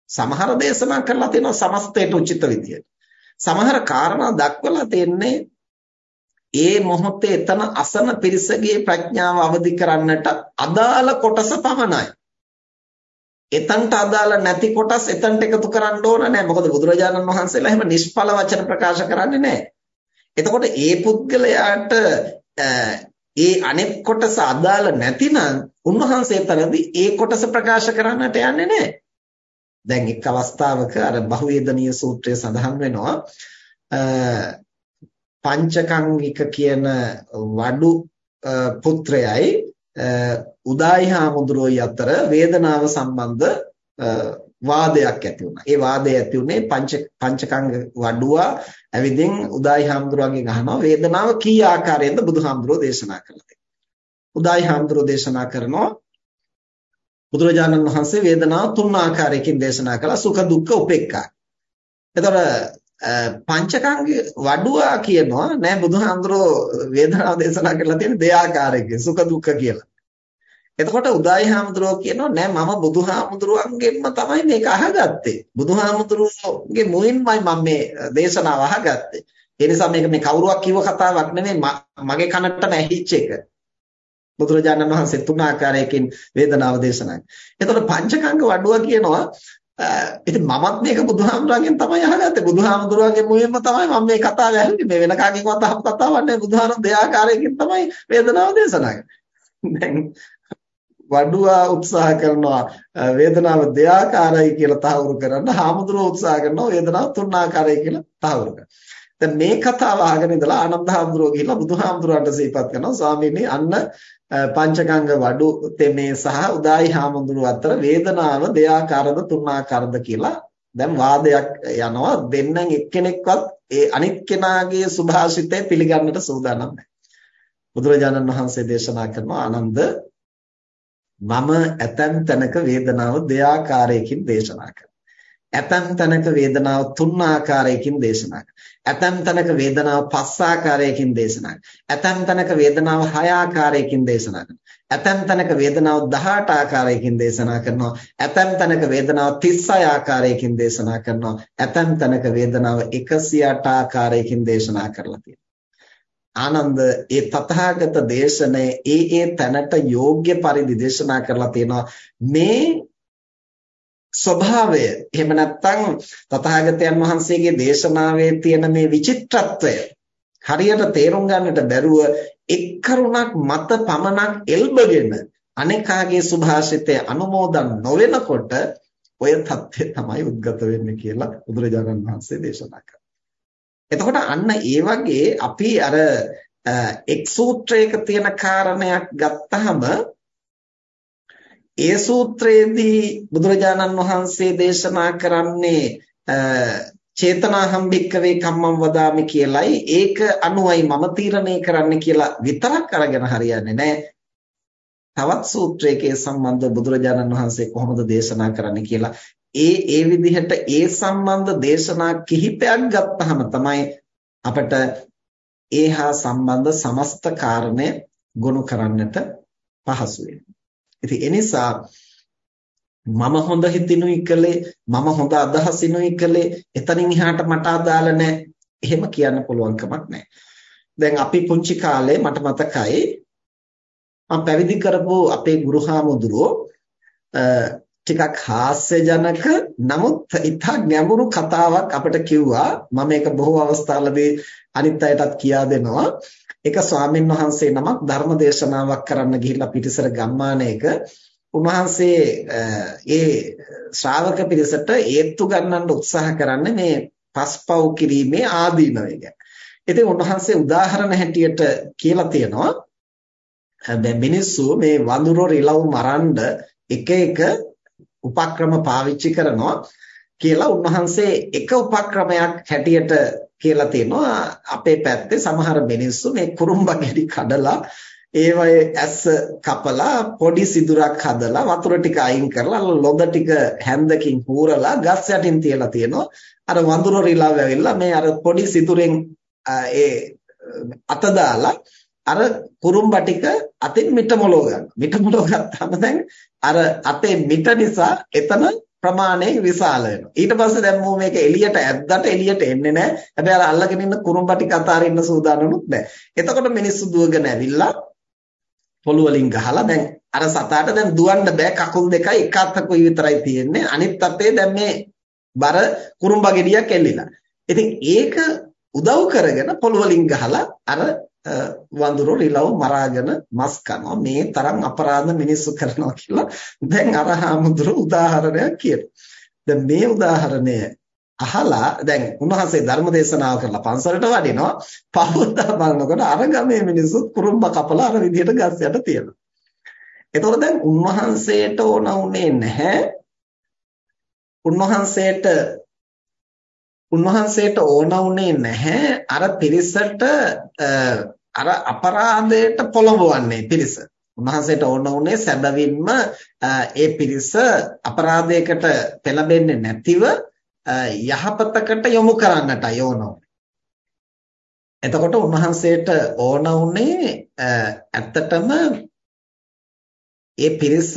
සමහර දේශනා කරලා තියෙනවා සමස්තයට උචිත විදිහට. සමහර කාරණා දක්වලා තියෙන්නේ ඒ මොහොතේ එතන අසන පිරිසගේ ප්‍රඥාව අවදි කරන්නට අදාළ කොටස පමණයි. එතනට අදාළ නැති කොටස් එතනට එකතු කරන්න ඕන නැහැ. මොකද බුදුරජාණන් වහන්සේලා එහෙම නිෂ්ඵල වචන ප්‍රකාශ කරන්නේ නැහැ. එතකොට ඒ පුද්ගලයාට ඒ අනෙක් කොටස අදාළ නැතිනම් උන්වහන්සේ තරදී ඒ කොටස ප්‍රකාශ කරන්නට යන්නේ නැහැ. දැන් එක් අවස්ථාවක අර බහුවේදනීය සූත්‍රයේ සඳහන් වෙනවා පංචකංගික කියන වඩු පුත්‍රයයි උදායි හාමුදුරුවෝ අතර වේදනාව සම්බන්ධ වාදයක් ඇති වුණා. ඒ වාදය ඇති උනේ පංච පංචකංග වඩුවා ඇවිදින් උදායි හාමුදුරුවන්ගෙන් අහනවා වේදනාව කී ආකාරයෙන්ද බුදුහාමුදුරුවෝ දේශනා කළේ. උදායි හාමුදුරුවෝ දේශනා කරනවා බුදුරජාණන් වහන්සේ වේදනාව තුන් ආකාරයකින් දේශනා කළා සුඛ දුක්ඛ උපේක්ඛා. එතකොට පංචකාංග වඩුවා කියනවා නෑ බුදුහාමුදුරුවෝ වේදනාව දේශනා කරලා තියෙන දෙආකාරයකින් සුඛ දුක්ඛ කියලා. එතකොට උදායි හාමුදුරුවෝ කියනවා නෑ මම බුදුහාමුදුරුවන්ගෙන්ම තමයි මේක අහගත්තේ. බුදුහාමුදුරුවෝගේ මුවින්මයි මම මේ දේශනාව අහගත්තේ. ඒ නිසා මේක මේ කවුරුවක් කිව්ව කතාවක් නෙමෙයි මගේ කනටම ඇහිච්ච එක. බුදුරජාණන් වහන්සේ තුන් ආකාරයකින් වේදනාව දේශනා කළා. එතකොට පංචකංග වඩුවා කියනවා ඉතින් මමත් මේක බුදුහාමුදුරන්ගෙන් තමයි අහගත්තේ. බුදුහාමුදුරන්ගේ මුවින්ම තමයි මම මේ කතාව ඇහුවේ. මේ වෙන කාගෙන්වත් අහපු කතාවක් නෙවෙයි. බුදුහාමුදුරන් දෙආකාරයකින් තමයි වේදනාව දේශනා කළේ. දැන් වඩුවා උත්සාහ කරනවා වේදනාව දෙආකාරයි කියලා තහවුරු කරන්න හාමුදුරුවෝ උත්සාහ කරනවා වේදනාව තුන් ආකාරයි කියලා තහවුරු කරන්න. දැන් මේ කතාව අහගෙන ඉඳලා ආනන්ද හාමුදුරුවෝ ගිහිල්ලා බුදුහාමුදුරුවන්ට සිහිපත් කරනවා ස්වාමීනි අන්න පංචගංග වඩු තෙමේ සහ උදායි හාමුදුරුව අතර වේදනාව දෙආකාරද තුන් ආකාරද කියලා දැන් වාදයක් යනවා දෙන්නෙන් එක්කෙනෙක්වත් ඒ අනිත් කෙනාගේ සුභාෂිතය පිළිගන්නට සූදානම් නැහැ. බුදුරජාණන් වහන්සේ දේශනා කරනවා ආනන්ද මම ඇතැම් තැනක වේදනාව දෙආකාරයකින් දේශනා කරනවා. ඇතැම් තැනක වේදනාව තුන් ආකාරයකින් දේශනා කරනවා. ඇතැම් තැනක වේදනාව පස් ආකාරයකින් දේශනා කරනවා. ඇතැම් තැනක වේදනාව හය ආකාරයකින් දේශනා කරනවා. ඇතැම් තැනක වේදනාව 18 ආකාරයකින් දේශනා කරනවා. ඇතැම් තැනක වේදනාව 36 ආකාරයකින් දේශනා කරනවා. ඇතැම් තැනක වේදනාව 108 ආකාරයකින් දේශනා කරලා තියෙනවා. ආනන්ද ඒ තථාගත දේශනේ ඒ ඒ තැනට යෝග්‍ය පරිදි දේශනා කරලා තියෙනවා මේ ස්වභාවය එහෙම නැත්නම් තථාගතයන් වහන්සේගේ දේශනාවේ තියෙන මේ විචිත්‍රත්වය හරියට තේරුම් ගන්නට බැරුව එක් කරුණක් මත පමණක් එල්බගෙන අනේකාගේ සුභාෂිතය අනුමෝදන් නොවෙනකොට ඔය தත්ත්වය තමයි උද්ගත වෙන්නේ කියලා බුදුරජාණන් වහන්සේ දේශනා කළා. එතකොට අන්න ඒ වගේ අපි අර එක් සූත්‍රයක තියෙන කාරණයක් ගත්තාම ඒ සූත්‍රයේදී බුදුරජාණන් වහන්සේ දේශනා කරන්නේ චේතනාහම් භික්කවේ කම්මං වදාමි කියලයි ඒක අනුවයි මම තීරණය කරන්න කියලා විතරක් අරගෙන හරියන්නේ නැහැ. තවත් සූත්‍රයකේ සම්බන්ධ බුදුරජාණන් වහන්සේ කොහොමද දේශනා කරන්න කියලා ඒ ඒ විදිහට ඒ සම්බන්ධ දේශනා කිහිපයක් ගත්තහම තමයි අපට ඒහා සම්බන්ධ සමස්ත කාරණය ගොනු කරන්නට පහසු වෙන්නේ. ඉතින් ඒ නිසා මම හොඳ හිතිනුයි කළේ මම හොඳ අදහසිනුයි කළේ එතනින් එහාට මට අදාළ නැහැ. එහෙම කියන්න පුළුවන් කමක් නැහැ. දැන් අපි පුංචි කාලේ මට මතකයි මම පැවිදි කරපු අපේ ගුරුහාමුදුරුවෝ ටිකක් හාස්‍යජනක. නමුත් ඉතා ගැඹුරු කතාවක් අපිට කිව්වා. මම මේක බොහෝ අවස්ථාවලදී අනිත් අයටත් කියා දෙනවා. එක ස්වාමින් වහන්සේ නමක් ධර්ම දේශනාවක් කරන්න ගිහිල්ලා පිටිසර ගම්මානයක. උන්වහන්සේ ඒ ශ්‍රාවක පිරිසට ඒත්තු ගන්නන්න උත්සාහ කරන්නේ මේ පස්පව් කිරීමේ ආදීනවය ගැන. ඉතින් උන්වහන්සේ උදාහරණ හැටියට කියලා තියෙනවා. දැන් මිනිස්සු මේ වඳුර රිලව් මරන්න එක එක උපක්‍රම පාවිච්චි කරනවා කියලා උන්වහන්සේ එක උපක්‍රමයක් හැටියට කියලා තියෙනවා අපේ පැත්තේ සමහර මිනිස්සු මේ කුරුම්බ ගෙඩි කඩලා ඒවයේ ඇස් කපලා පොඩි සිදුරක් හදලා වතුර ටික අයින් කරලා ලොඳ ටික හැන්දකින් හූරලා ගස් යටින් තියලා තියෙනවා අර වඳුර රිලාව ඇවිල්ලා මේ අර පොඩි සිදුරෙන් ඒ අත දාලා අර කුරුම්බ ටික අතින් මිටමොලව ගන්න. මිටමොලව ගත්තාම දැන් අර අතේ මිට නිසා එතන ප්‍රමාණයෙන් විශාල වෙනවා. ඊට පස්සේ දැන් මෝ මේක එළියට ඇද්දට එළියට එන්නේ නැහැ. හැබැයි අර අල්ලගෙන ඉන්න කුරුම්බ ටික අතාරින්න සූදානම්ුත් නැහැ. එතකොට මිනිස්සු දුවගෙන ඇවිල්ලා පොළු වලින් ගහලා දැන් අර සතාට දැන් දුවන්න බෑ කකුල් දෙකයි එක අතකුයි විතරයි තියෙන්නේ. අනිත් අතේ දැන් මේ බර කුරුම්බ ගෙඩියක් එල්ලිලා. ඉතින් ඒක උදව් කරගෙන පොළු වලින් ගහලා අර වඳුරු රිලව් මරාගෙන මස් කනවා මේ තරම් අපරාධ මිනිස්සු කරනවා කියලා දැන් අර හාමුදුරු උදාහරණයක් කියනවා. දැන් මේ උදාහරණය අහලා දැන් උන්වහන්සේ ධර්ම දේශනාව කරලා පන්සලට වඩිනවා පහවදා බලනකොට අර ගමේ මිනිස්සු කුරුම්බ කපලා අර විදිහට ගස් යට තියෙනවා. එතකොට දැන් උන්වහන්සේට ඕන උනේ නැහැ උන්වහන්සේට උන්වහන්සේට ඕන උනේ නැහැ අර පිරිසට අර අපරාධයට පොළඹවන්නේ පිරිස. උන්වහන්සේට ඕන උනේ සැබවින්ම ඒ පිරිස අපරාධයකට පෙළඹෙන්නේ නැතිව යහපතකට යොමු කරන්නටයි ඕන එතකොට උන්වහන්සේට ඕන උනේ ඇත්තටම ඒ පිරිස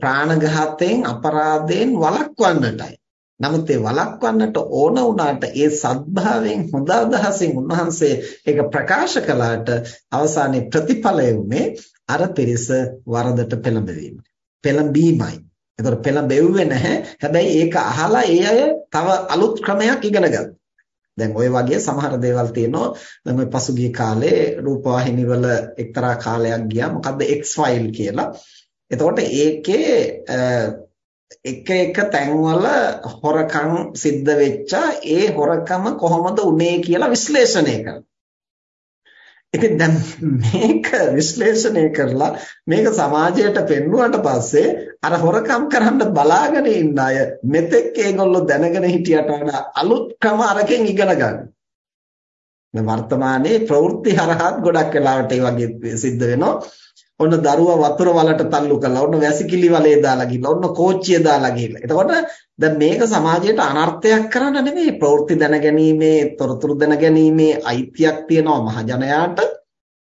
ප්‍රාණඝාතයෙන් අපරාධයෙන් වළක්වන්නටයි. නමුත් ඒ වළක්වන්නට ඕන වුණාට ඒ සත්භාවයෙන් හොඳ අදහසින් උන්වහන්සේ ඒක ප්‍රකාශ කළාට අවසානයේ ප්‍රතිඵලය උනේ අර පිරිස වරදට පෙළඹවීම. පෙළඹීමයි. ඒතකොට පෙළඹෙව්වේ නැහැ. හැබැයි ඒක අහලා ඒ අය තව අලුත් ක්‍රමයක් ඉගෙන ගත්තා. දැන් ওই වගේ සමහර දේවල් තියෙනවා. දැන් ওই පසුගිය කාලේ රූපවාහිනිවල එක්තරා කාලයක් ගියා. මොකද්ද X file කියලා. එතකොට ඒකේ එක එක තැන්වල හොරකම් සිද්ධ වෙච්චා ඒ හොරකම කොහොමද උනේ කියලා විශ්ලේෂණය කරනවා. ඉතින් දැන් මේක විශ්ලේෂණය කරලා මේක සමාජයට පෙන්වුවට පස්සේ අර හොරකම් කරන්න බලාගෙන ඉන්න අය මෙතෙක් ඒගොල්ලෝ දැනගෙන හිටියට වඩා අලුත් ක්‍රම අරකින් ඉගෙන ගන්න. මේ වර්තමානයේ ප්‍රවෘත්ති හරහාත් ගොඩක් වෙලාවට ඒ වගේ සිද්ධ වෙනවා. ඔන්න දරුවා වතුර වලට තල්ලු කළා. ඔන්න වැසිකිලි වලේ දාලා ගිහලා. ඔන්න කෝච්චිය දාලා ගිහලා. එතකොට දැන් මේක සමාජයට අනර්ථයක් කරන්න නෙමෙයි. ප්‍රවෘත්ති දැනගැනීමේ, තොරතුරු දැනගැනීමේ අයිතියක් තියෙනවා මහජනයාට.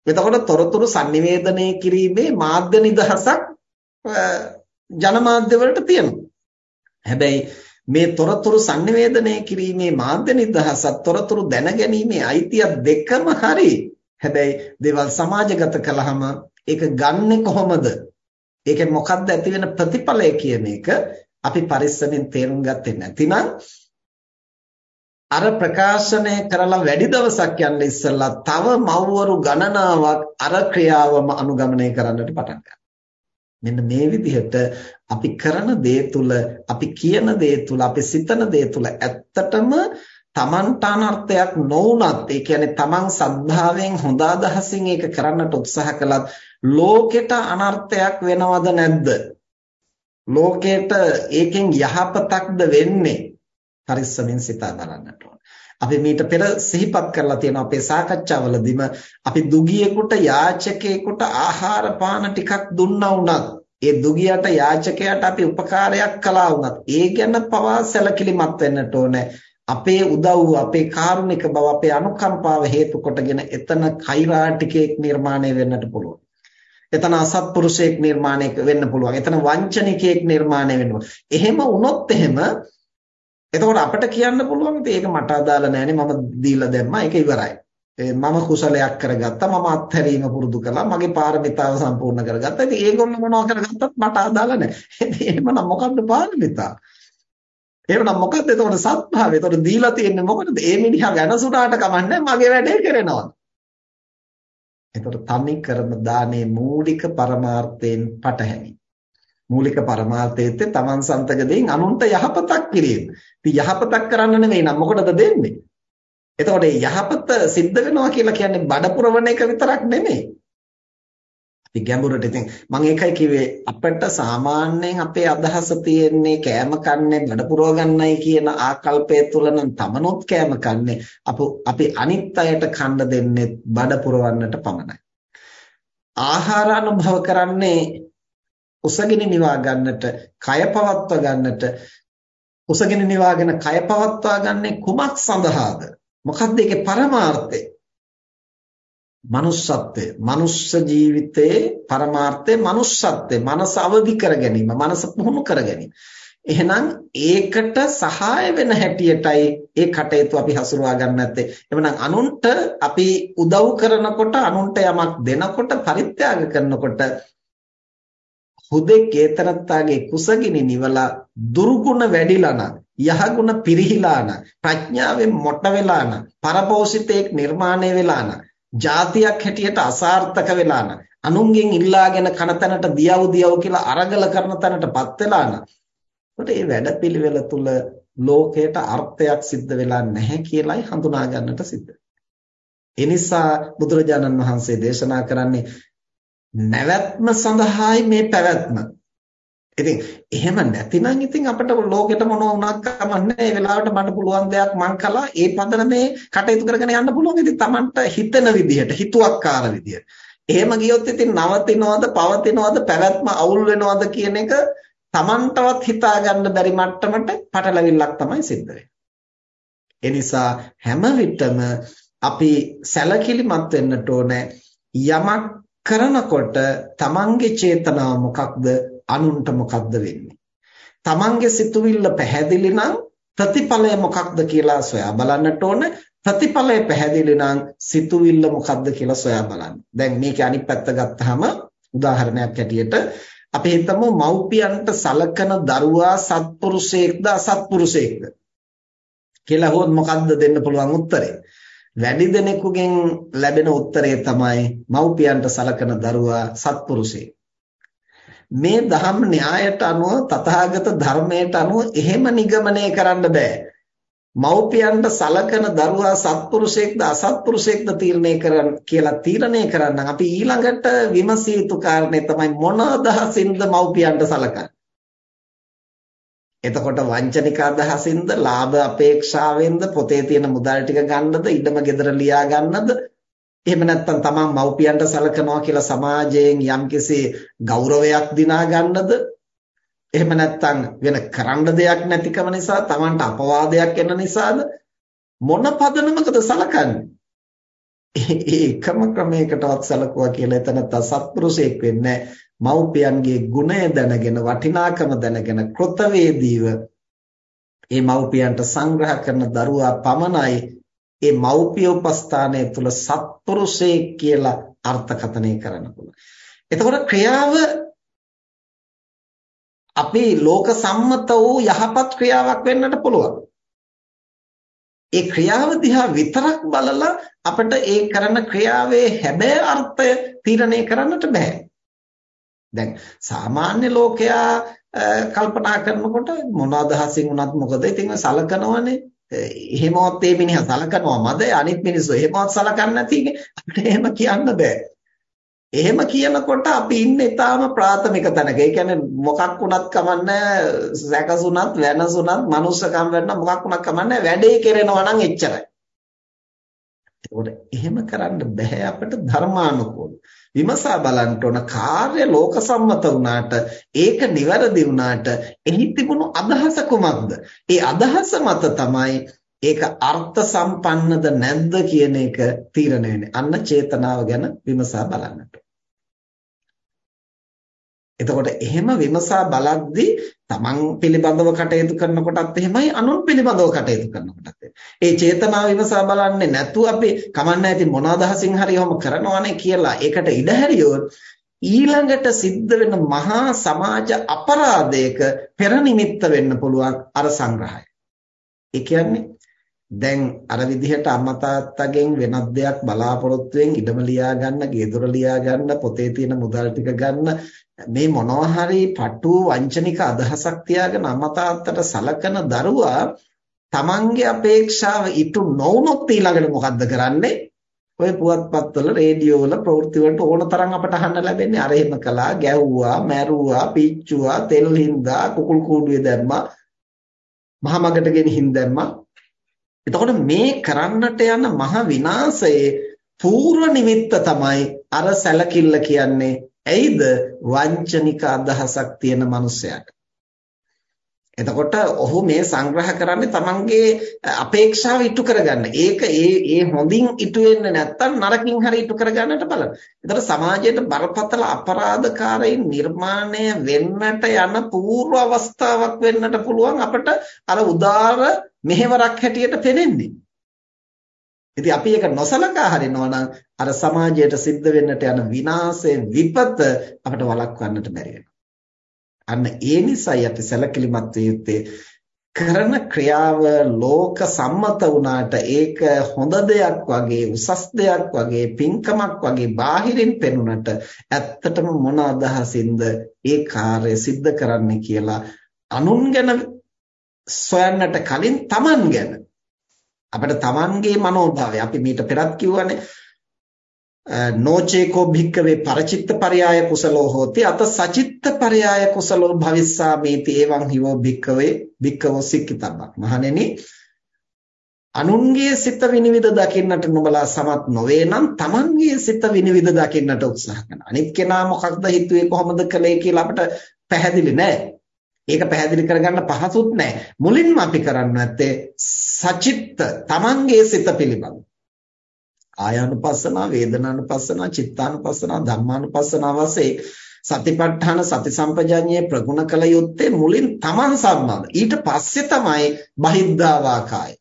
එතකොට තොරතුරු sannivedanaya කිරීමේ මාධ්‍ය නිදහසක් ජනමාධ්‍ය වලට තියෙනවා. හැබැයි මේ තොරතුරු sannivedanaya කිරීමේ මාධ්‍ය නිදහසත් තොරතුරු දැනගැනීමේ අයිතිය දෙකම හරි. හැබැයි දේවල් සමාජගත කළාම ඒක ගන්නෙ කොහොමද? ඒකෙන් මොකක්ද ඇති වෙන ප්‍රතිඵලය කියන එක අපි පරිස්සමෙන් තේරුම් ගත්තේ නැතිනම් අර ප්‍රකාශනය කරලා වැඩි දවසක් යන්න ඉස්සෙල්ලා තව මව්වරු ගණනාවක් අර ක්‍රියාවම අනුගමනය කරන්නට පටන් මෙන්න මේ විදිහට අපි කරන දේ තුල අපි කියන දේ තුල අපි සිතන දේ තුල ඇත්තටම තමන්ට අනර්ථයක් නොවුනත් ඒ කියන්නේ තමන් සද්ධාවෙන් හොඳ අදහසින් ඒක කරන්නට උත්සාහ කළත් ලෝකෙට අනර්ථයක් වෙනවද නැද්ද ලෝකෙට ඒකෙන් යහපතක්ද වෙන්නේ පරිස්සමින් සිතා බලන්නට ඕන. අපි මීට පෙර සිහිපත් කරලා තියෙනවා අපේ සාකච්ඡාවලදීම අපි දුගියෙකුට යාචකයෙකුට ආහාර පාන ටිකක් දුන්නා වුණත් ඒ දුගියට යාචකයාට අපි උපකාරයක් කළා වුණත් ඒ ගැන පවා සැලකිලිමත් වෙන්නට ඕනේ. අපේ උදව්ව අපේ කාරුණික බව අපේ අනුකම්පාව හේතු කොටගෙන එතන කෛරාටිකයෙක් නිර්මාණය වෙන්නට පුළුවන්. එතන අසත්පුරුෂයෙක් නිර්මාණය වෙන්න පුළුවන්. එතන වංචනිකයෙක් නිර්මාණය වෙන්න පුළුවන්. එහෙම වුණොත් එහෙම එතකොට අපිට කියන්න පුළුවන් ඉතින් ඒක මට අදාළ නැහැනේ මම දීලා දැම්මා ඒක ඉවරයි. මම කුසලයක් කරගත්තා මම අත්හැරීම පුරුදු කළා මගේ පාරමිතාව සම්පූර්ණ කරගත්තා. ඉතින් ඒගොල්ලෝ මොනවා කරගත්තත් මට අදාළ නැහැ. ඉතින් එහෙමනම් මොකද්ද පාරමිතාව? එහෙනම් මොකද්ද එතකොට සත්භාවය? එතකොට දීලා තියෙන්නේ මොකටද? ඒ මිනිහා වෙනසුණාට කමන්නේ මගේ වැඩේ කරනවා. එතකොට තනි කරම දානේ මූලික පරමාර්ථයෙන් පටහැනි. මූලික පරමාර්ථයත් තමන් සන්තක දෙයින් අනුන්ට යහපතක් කිරීම. ඉතින් යහපතක් කරන්න නෙවෙයි නම් මොකටද දෙන්නේ? එතකොට යහපත සිද්ධ වෙනවා කියලා කියන්නේ බඩ පුරවන එක විතරක් නෙමෙයි. අපි ගැඹුරට ඉතින් මම ඒකයි කිව්වේ අපිට සාමාන්‍යයෙන් අපේ අදහස තියෙන්නේ කෑම කන්නේ බඩ පුරව ගන්නයි කියන ආකල්පය තුල නම් තමනොත් කෑම කන්නේ අපි අනිත් අයට කන්න දෙන්නේ බඩ පුරවන්නට පමණයි. ආහාර අනුභව කරන්නේ උසගෙන නිවා ගන්නට, කය පවත්වා ගන්නට, උසගෙන නිවාගෙන කය පවත්වා ගන්නේ කුමක් සඳහාද? මොකක්ද ඒකේ පරමාර්ථය? Manussත්වය, manuss ජීවිතයේ පරමාර්ථය manussත්වය, මනස අවදි කර ගැනීම, මනස පුහුණු කර ගැනීම. එහෙනම් ඒකට සහාය වෙන හැටියටයි ඒ කටයුතු අපි හසුරවා ගන්න නැත්තේ. එවනම් අනුන්ට අපි උදව් කරනකොට අනුන්ට යමක් දෙනකොට පරිත්‍යාග කරනකොට හුදෙක් ඒතරත්තාගේ කුසගිනි නිවලා දුර්ගුණ වැඩිලා නම් යහගුණ පිරිහිලා නම් ප්‍රඥාවෙන් මොට වෙලා නම් පරපෝෂිතෙක් නිර්මාණය වෙලා නම් જાතියක් හැටියට අසාර්ථක වෙලා නම් අනුන්ගෙන් ඉල්ලාගෙන කන තැනට දියව් දියව් කියලා අරගල කරන තැනටපත් වෙලා නම් එතකොට මේ වැඩපිළිවෙල තුල ලෝකයට අර්ථයක් සිද්ධ වෙලා නැහැ කියලායි හඳුනා ගන්නට සිද්ධ. ඒ නිසා බුදුරජාණන් වහන්සේ දේශනා කරන්නේ නැවැත්ම සඳහායි මේ පැවැත්ම. ඉතින් එහෙම නැතිනම් ඉතින් අපිට ලෝකෙට මොන වුණත් කමන්නේ ඒ වෙලාවට මට පුළුවන් දෙයක් මං කළා. ඒ පදනමේ කටයුතු කරගෙන යන්න පුළුවන්. ඉතින් Tamanට හිතන විදිහට හිතුවක්කාර විදිහට. එහෙම ගියොත් ඉතින් නවතිනවද පවතිනවද පැවැත්ම අවුල් වෙනවද කියන එක Tamanටවත් හිතා ගන්න බැරි මට්ටමට පටලවිල්ලක් තමයි සිද්ධ වෙන්නේ. ඒ නිසා හැම විටම අපි සැලකිලිමත් වෙන්නට ඕනේ. යමක් කරනකොට තමන්ගේ චේතනාව මොකක්ද? අනුන්ට මොකක්ද වෙන්නේ තමන්ගේ සිතුවිල්ල පැහැදිලි නම් ප්‍රතිඵලය මොකක්ද කියලා සොයා බලන්නට ඕන ප්‍රතිඵලය පැහැදිලි නම් සිතුවිල්ල මොකක්ද කියලා සොයා බලන්න. දැන් මේකේ අනිත් පැත්ත ගත්තාම උදාහරණයක් ඇටියට අපි හිතමු මව්පියන්ට සලකන දරුවා සත්පුරුෂයෙක්ද අසත්පුරුෂයෙක්ද කියලා හොත් මොකක්ද දෙන්න පුළුවන් උත්තරේ. වැඩි දෙනෙකුගෙන් ලැබෙන උත්තරය තමයි මව්පියන්ට සලකන දරුවා සත්පුරුෂයෙක්. මේ ධම්ම න්‍යායට අනුව තථාගත ධර්මයට අනුව එහෙම නිගමනය කරන්න බෑ. මව්පියන්ට සලකන දරුවා සත්පුරුෂයෙක්ද අසත්පුරුෂයෙක්ද තීරණය කරන්න කියලා තීරණය කරන්න අපි ඊළඟට විමසිය යුතු කාරණේ තමයි මොන අදහසින්ද මව්පියන්ට සලකන්නේ. එතකොට වංචනික අදහසින්ද ලාභ අපේක්ෂාවෙන්ද පොතේ තියෙන මුදල් ටික ගන්නද ඉඩම ගෙදර ලියා ගන්නද එහෙම නැත්නම් තමන් මව්පියන්ට සලකනවා කියලා සමාජයෙන් යම්කිසි ගෞරවයක් දිනා ගන්නද? එහෙම නැත්නම් වෙන කරන්න දෙයක් නැතිකම නිසා තමන්ට අපවාදයක් එන නිසාද? මොන පදනමකද සලකන්නේ? ඒ එකම ක්‍රමයකටවත් සලකුවා කියලා එතනත් සත්පුරුෂයෙක් වෙන්නේ මව්පියන්ගේ ගුණය දැනගෙන වටිනාකම දැනගෙන කෘතවේදීව ඒ මව්පියන්ට සංග්‍රහ කරන දරුවා පමණයි ඒ මව්පිය උපස්ථානය තුල සත්පුරුෂයෙක් කියලා අර්ථකථනය කරන්න පුළුවන්. එතකොට ක්‍රියාව අපි ලෝක සම්මත වූ යහපත් ක්‍රියාවක් වෙන්නට පුළුවන්. ඒ ක්‍රියාව දිහා විතරක් බලලා අපිට ඒ කරන ක්‍රියාවේ හැබෑ අර්ථය තීරණය කරන්නට බෑ. දැන් සාමාන්‍ය ලෝකයා කල්පනා කරනකොට මොන අදහසින් වුණත් මොකද ඉතින් සලකනවනේ එහෙමවත් මේ මිනිහා සලකනවා මද අනිත් මිනිස්සු එහෙමවත් සලකන්නේ නැති අපිට එහෙම කියන්න බෑ එහෙම කියනකොට අපි ඉන්නේ ඊටාම ප්‍රාථමික තැනක. ඒ කියන්නේ මොකක් වුණත් කමන්නේ සැකසුණත් වෙනසුණත් මනුස්සකම් වෙන්න මොකක් වුණත් කමන්නේ වැඩේ කෙරෙනවා නම් එච්චරයි. ඒකට එහෙම කරන්න බෑ අපිට ධර්මානුකූල. විමසා බලන්න ඕන කාර්ය ලෝක සම්මත වුණාට ඒක නිවැරදි වුණාට එහි තිබුණු අදහස කුමක්ද? ඒ අදහස මත තමයි ඒක අර්ථ සම්පන්නද නැද්ද කියන එක තීරණය වෙන්නේ. අන්න චේතනාව ගැන විමසා බලන්නට. එතකොට එහෙම විමසා බලද්දී තමන් පිළිබඳව කටයුතු කරනකොටත් එහෙමයි අනුන් පිළිබඳව කටයුතු කරනකොටත් ඒ චේතනාව විමසා බලන්නේ නැතුව අපි කමන්නේ ඉතින් මොන අදහසින් හරි ඔහොම කරනවනේ කියලා ඒකට ඉඩ හැරියොත් ඊළඟට සිද්ධ වෙන මහා සමාජ අපරාධයක පෙර නිමිත්ත වෙන්න පුළුවන් අර සංග්‍රහය. ඒ කියන්නේ දැන් අර විදිහට අම්මා තාත්තගෙන් වෙනත් දෙයක් බලාපොරොත්තු වෙන් ඉඩම ලියා ගන්න, ගේ ලියා ගන්න, පොතේ තියෙන මුදල් ටික ගන්න මේ මොනවා හරි පටු වංචනික අදහසක් තියාගෙන අම්මා තාත්තට සලකන දරුවා තමන්ගේ අපේක්ෂාව ඉටු නොවුනොත් ඊළඟට මොකද්ද කරන්නේ? ඔය පුවත්පත්වල රේඩියෝ වල ප්‍රවෘත්ති වලට ඕන තරම් අපට අහන්න ලැබෙන්නේ අර එහෙම කළා, ගැව්වා, මැරුවා, පිච්චුවා, තෙල් හින්දා, කුකුල් කූඩුවේ දැම්මා, මහමගට ගෙනිහින් දැම්මා. එතකොට මේ කරන්නට යන මහ විනාශයේ පූර්ව නිමිත්ත තමයි අර සැලකිල්ල කියන්නේ ඇයිද වංචනික අදහසක් තියෙන මනුස්සයාට. එතකොට ඔහු මේ සංග්‍රහ කරන්නේ තමන්ගේ අපේක්ෂාව ඉටු කරගන්න. ඒක ඒ ඒ හොඳින් ඉටු වෙන්නේ නැත්තම් නරකින් හරි ඉටු කරගන්නට බලන. එතකොට සමාජයේ බරපතල අපරාධකාරයින් නිර්මාණය වෙන්නට යන పూర్ව අවස්ථාවක් වෙන්නට පුළුවන් අපිට අර උදාර මෙහෙවරක් හැටියට පෙනෙන්නේ. ඉතින් අපි ඒක නොසලකා හරිනවා නම් අර සමාජයට සිද්ධ වෙන්නට යන විනාශය විපත අපිට වළක්වන්නට බැරි අන්න ඒ නිසායි අපි සැලකිලිමත් වෙ යුත්තේ කරන ක්‍රියාව ලෝක සම්මත වුණාට ඒක හොඳ දෙයක් වගේ උසස් දෙයක් වගේ පින්කමක් වගේ බාහිරින් පෙනුනට ඇත්තටම මොන අදහසින්ද ඒ කාර්යය સિદ્ધ කරන්නේ කියලා අනුන් ගැන සොයන්නට කලින් Taman ගැන අපිට Tamanගේ මනෝභාවය අපි මීට පෙරත් කිව්වනේ නෝචේකෝ භික්කවේ පරචිත්ත පරයාය කුසලෝ හෝති අත සචිත්ත පරයාය කුසලෝ භවිස්සාමේති එවං හිවෝ භික්කවේ භික්කවෝ සික්කිතබ්බක් මහණෙනි අනුන්ගේ සිත විනිවිද දකින්නට නුඹලා සමත් නොවේ නම් Tamanගේ සිත විනිවිද දකින්නට උත්සාහ කරන. අනිත් කෙනා මොකක්ද හිතුවේ කොහොමද කළේ කියලා අපිට පැහැදිලි නෑ. ඒක පැහැදිලි කරගන්න පහසුත් නෑ. මුලින්ම අපි කරන්න ඇත්තේ සචිත්ත Tamanගේ සිත පිළිබඳ. ආයානුපස්සනා, වේදනානුපස්සනා, චිත්තානුපස්සනා, ධම්මානුපස්සනා වශයෙන් සතිපට්ඨාන සති සම්පජඤ්ඤයේ ප්‍රගුණ කළ යුත්තේ මුලින් Taman සම්බන්ධ. ඊට පස්සේ තමයි බහිද්ධාවාකාය.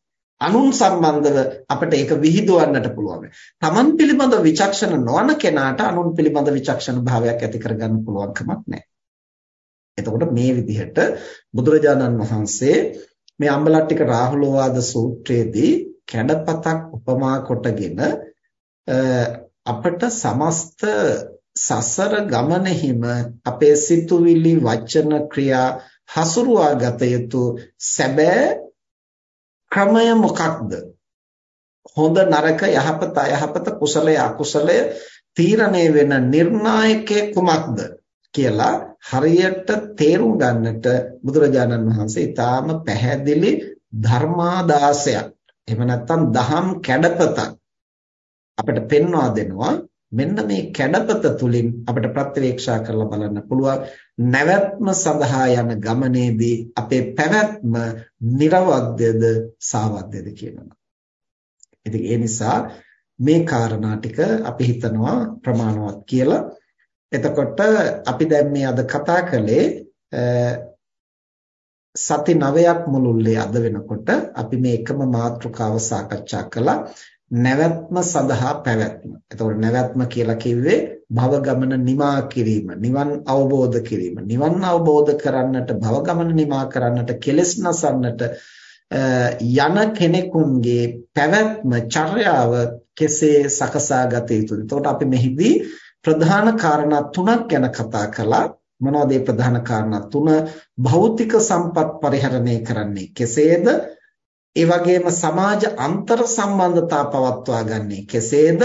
අනුන් සම්බන්ධව අපිට ඒක විහිදුවන්නට පුළුවන්. Taman පිළිබඳ විචක්ෂණ නොවන කෙනාට අනුන් පිළිබඳ විචක්ෂණ භාවයක් ඇති කරගන්න පුළුවන් කමක් නැහැ. එතකොට මේ විදිහට බුදුරජාණන් වහන්සේ මේ අම්බලට්ටික රාහුලෝවාද සූත්‍රයේදී කැඩපතක් උපමා කොටගෙන අපට සමස්ත සසර ගමනෙහිම අපේ සිතුවිලි වචන ක්‍රියා හසුරුවා ගත යුතු සැබෑ ක්‍රමය මොකක්ද? හොඳ නරක යහපත අයහපත කුසලය අකුසලය තීරණය වෙන නිර්ණායකයේ කුමක්ද කියලා හරියට තේරුම් ගන්නට බුදුරජාණන් වහන්සේ ඊටාම පැහැදිලි ධර්මාදාසයක් එහෙම නැත්නම් දහම් කැඩපතක් අපිට පෙන්වා දෙනවා මෙන්න මේ කැඩපත තුලින් අපිට ප්‍රත්‍යවේක්ෂා කරලා බලන්න පුළුවන් නැවැත්ම සඳහා යන ගමනේදී අපේ පැවැත්ම නිර්වද්‍යද සාවද්‍යද කියනවා. ඉතින් ඒ නිසා මේ කාරණා ටික අපි හිතනවා ප්‍රමාණවත් කියලා. එතකොට අපි දැන් මේ අද කතා කළේ සති 9ක් මුළුල්ලේ අද වෙනකොට අපි මේ එකම මාතෘකාව සාකච්ඡා කළා නැවැත්ම සඳහා පැවැත්ම. එතකොට නැවැත්ම කියලා කිව්වේ භව ගමන නිමා කිරීම, නිවන් අවබෝධ කිරීම. නිවන් අවබෝධ කරන්නට භව ගමන නිමා කරන්නට කෙලෙස් නසන්නට යන කෙනෙකුන්ගේ පැවැත්ම චර්යාව කෙසේ සකසා ගත යුතුද? එතකොට අපි මෙහිදී ප්‍රධාන කාරණා තුනක් ගැන කතා කළා. මොනවද මේ ප්‍රධාන කාරණා තුන? භෞතික සම්පත් පරිහරණය කරන්නේ කෙසේද? ඒ වගේම සමාජ අන්තර් සම්බන්ධතා පවත්වා ගන්නේ කෙසේද?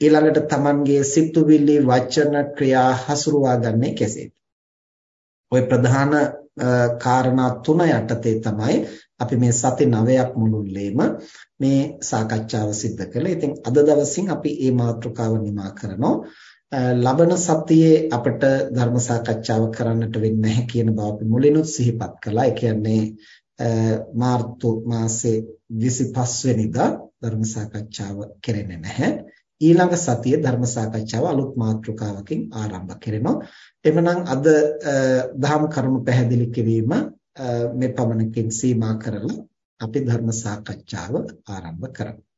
ඊළඟට Tamanගේ සිතුවිලි වචන ක්‍රියා හසුරුවා ගන්නේ කෙසේද? ওই ප්‍රධාන කාරණා තුන යටතේ තමයි අපි මේ සති 9ක් මුළුල්ලේම මේ සාකච්ඡාව සිදු කළේ. ඉතින් අද දවසින් අපි මේ මාතෘකාව නිමා කරනවා. ලබන සතියේ අපිට ධර්ම සාකච්ඡාව කරන්නට වෙන්නේ නැහැ කියන බව අපි මුලිනුත් සිහිපත් කළා. ඒ කියන්නේ මාර්තු මාසේ 25 වෙනිදා ධර්ම සාකච්ඡාව කෙරෙන්නේ නැහැ. ඊළඟ සතියේ ධර්ම සාකච්ඡාව අලුත් මාතෘකාවකින් ආරම්භ කරනවා. එමනම් අද දහම් කරුණු පැහැදිලි කිරීම මේ පමණකින් සීමා කරලා අපි ධර්ම සාකච්ඡාව ආරම්භ කරමු.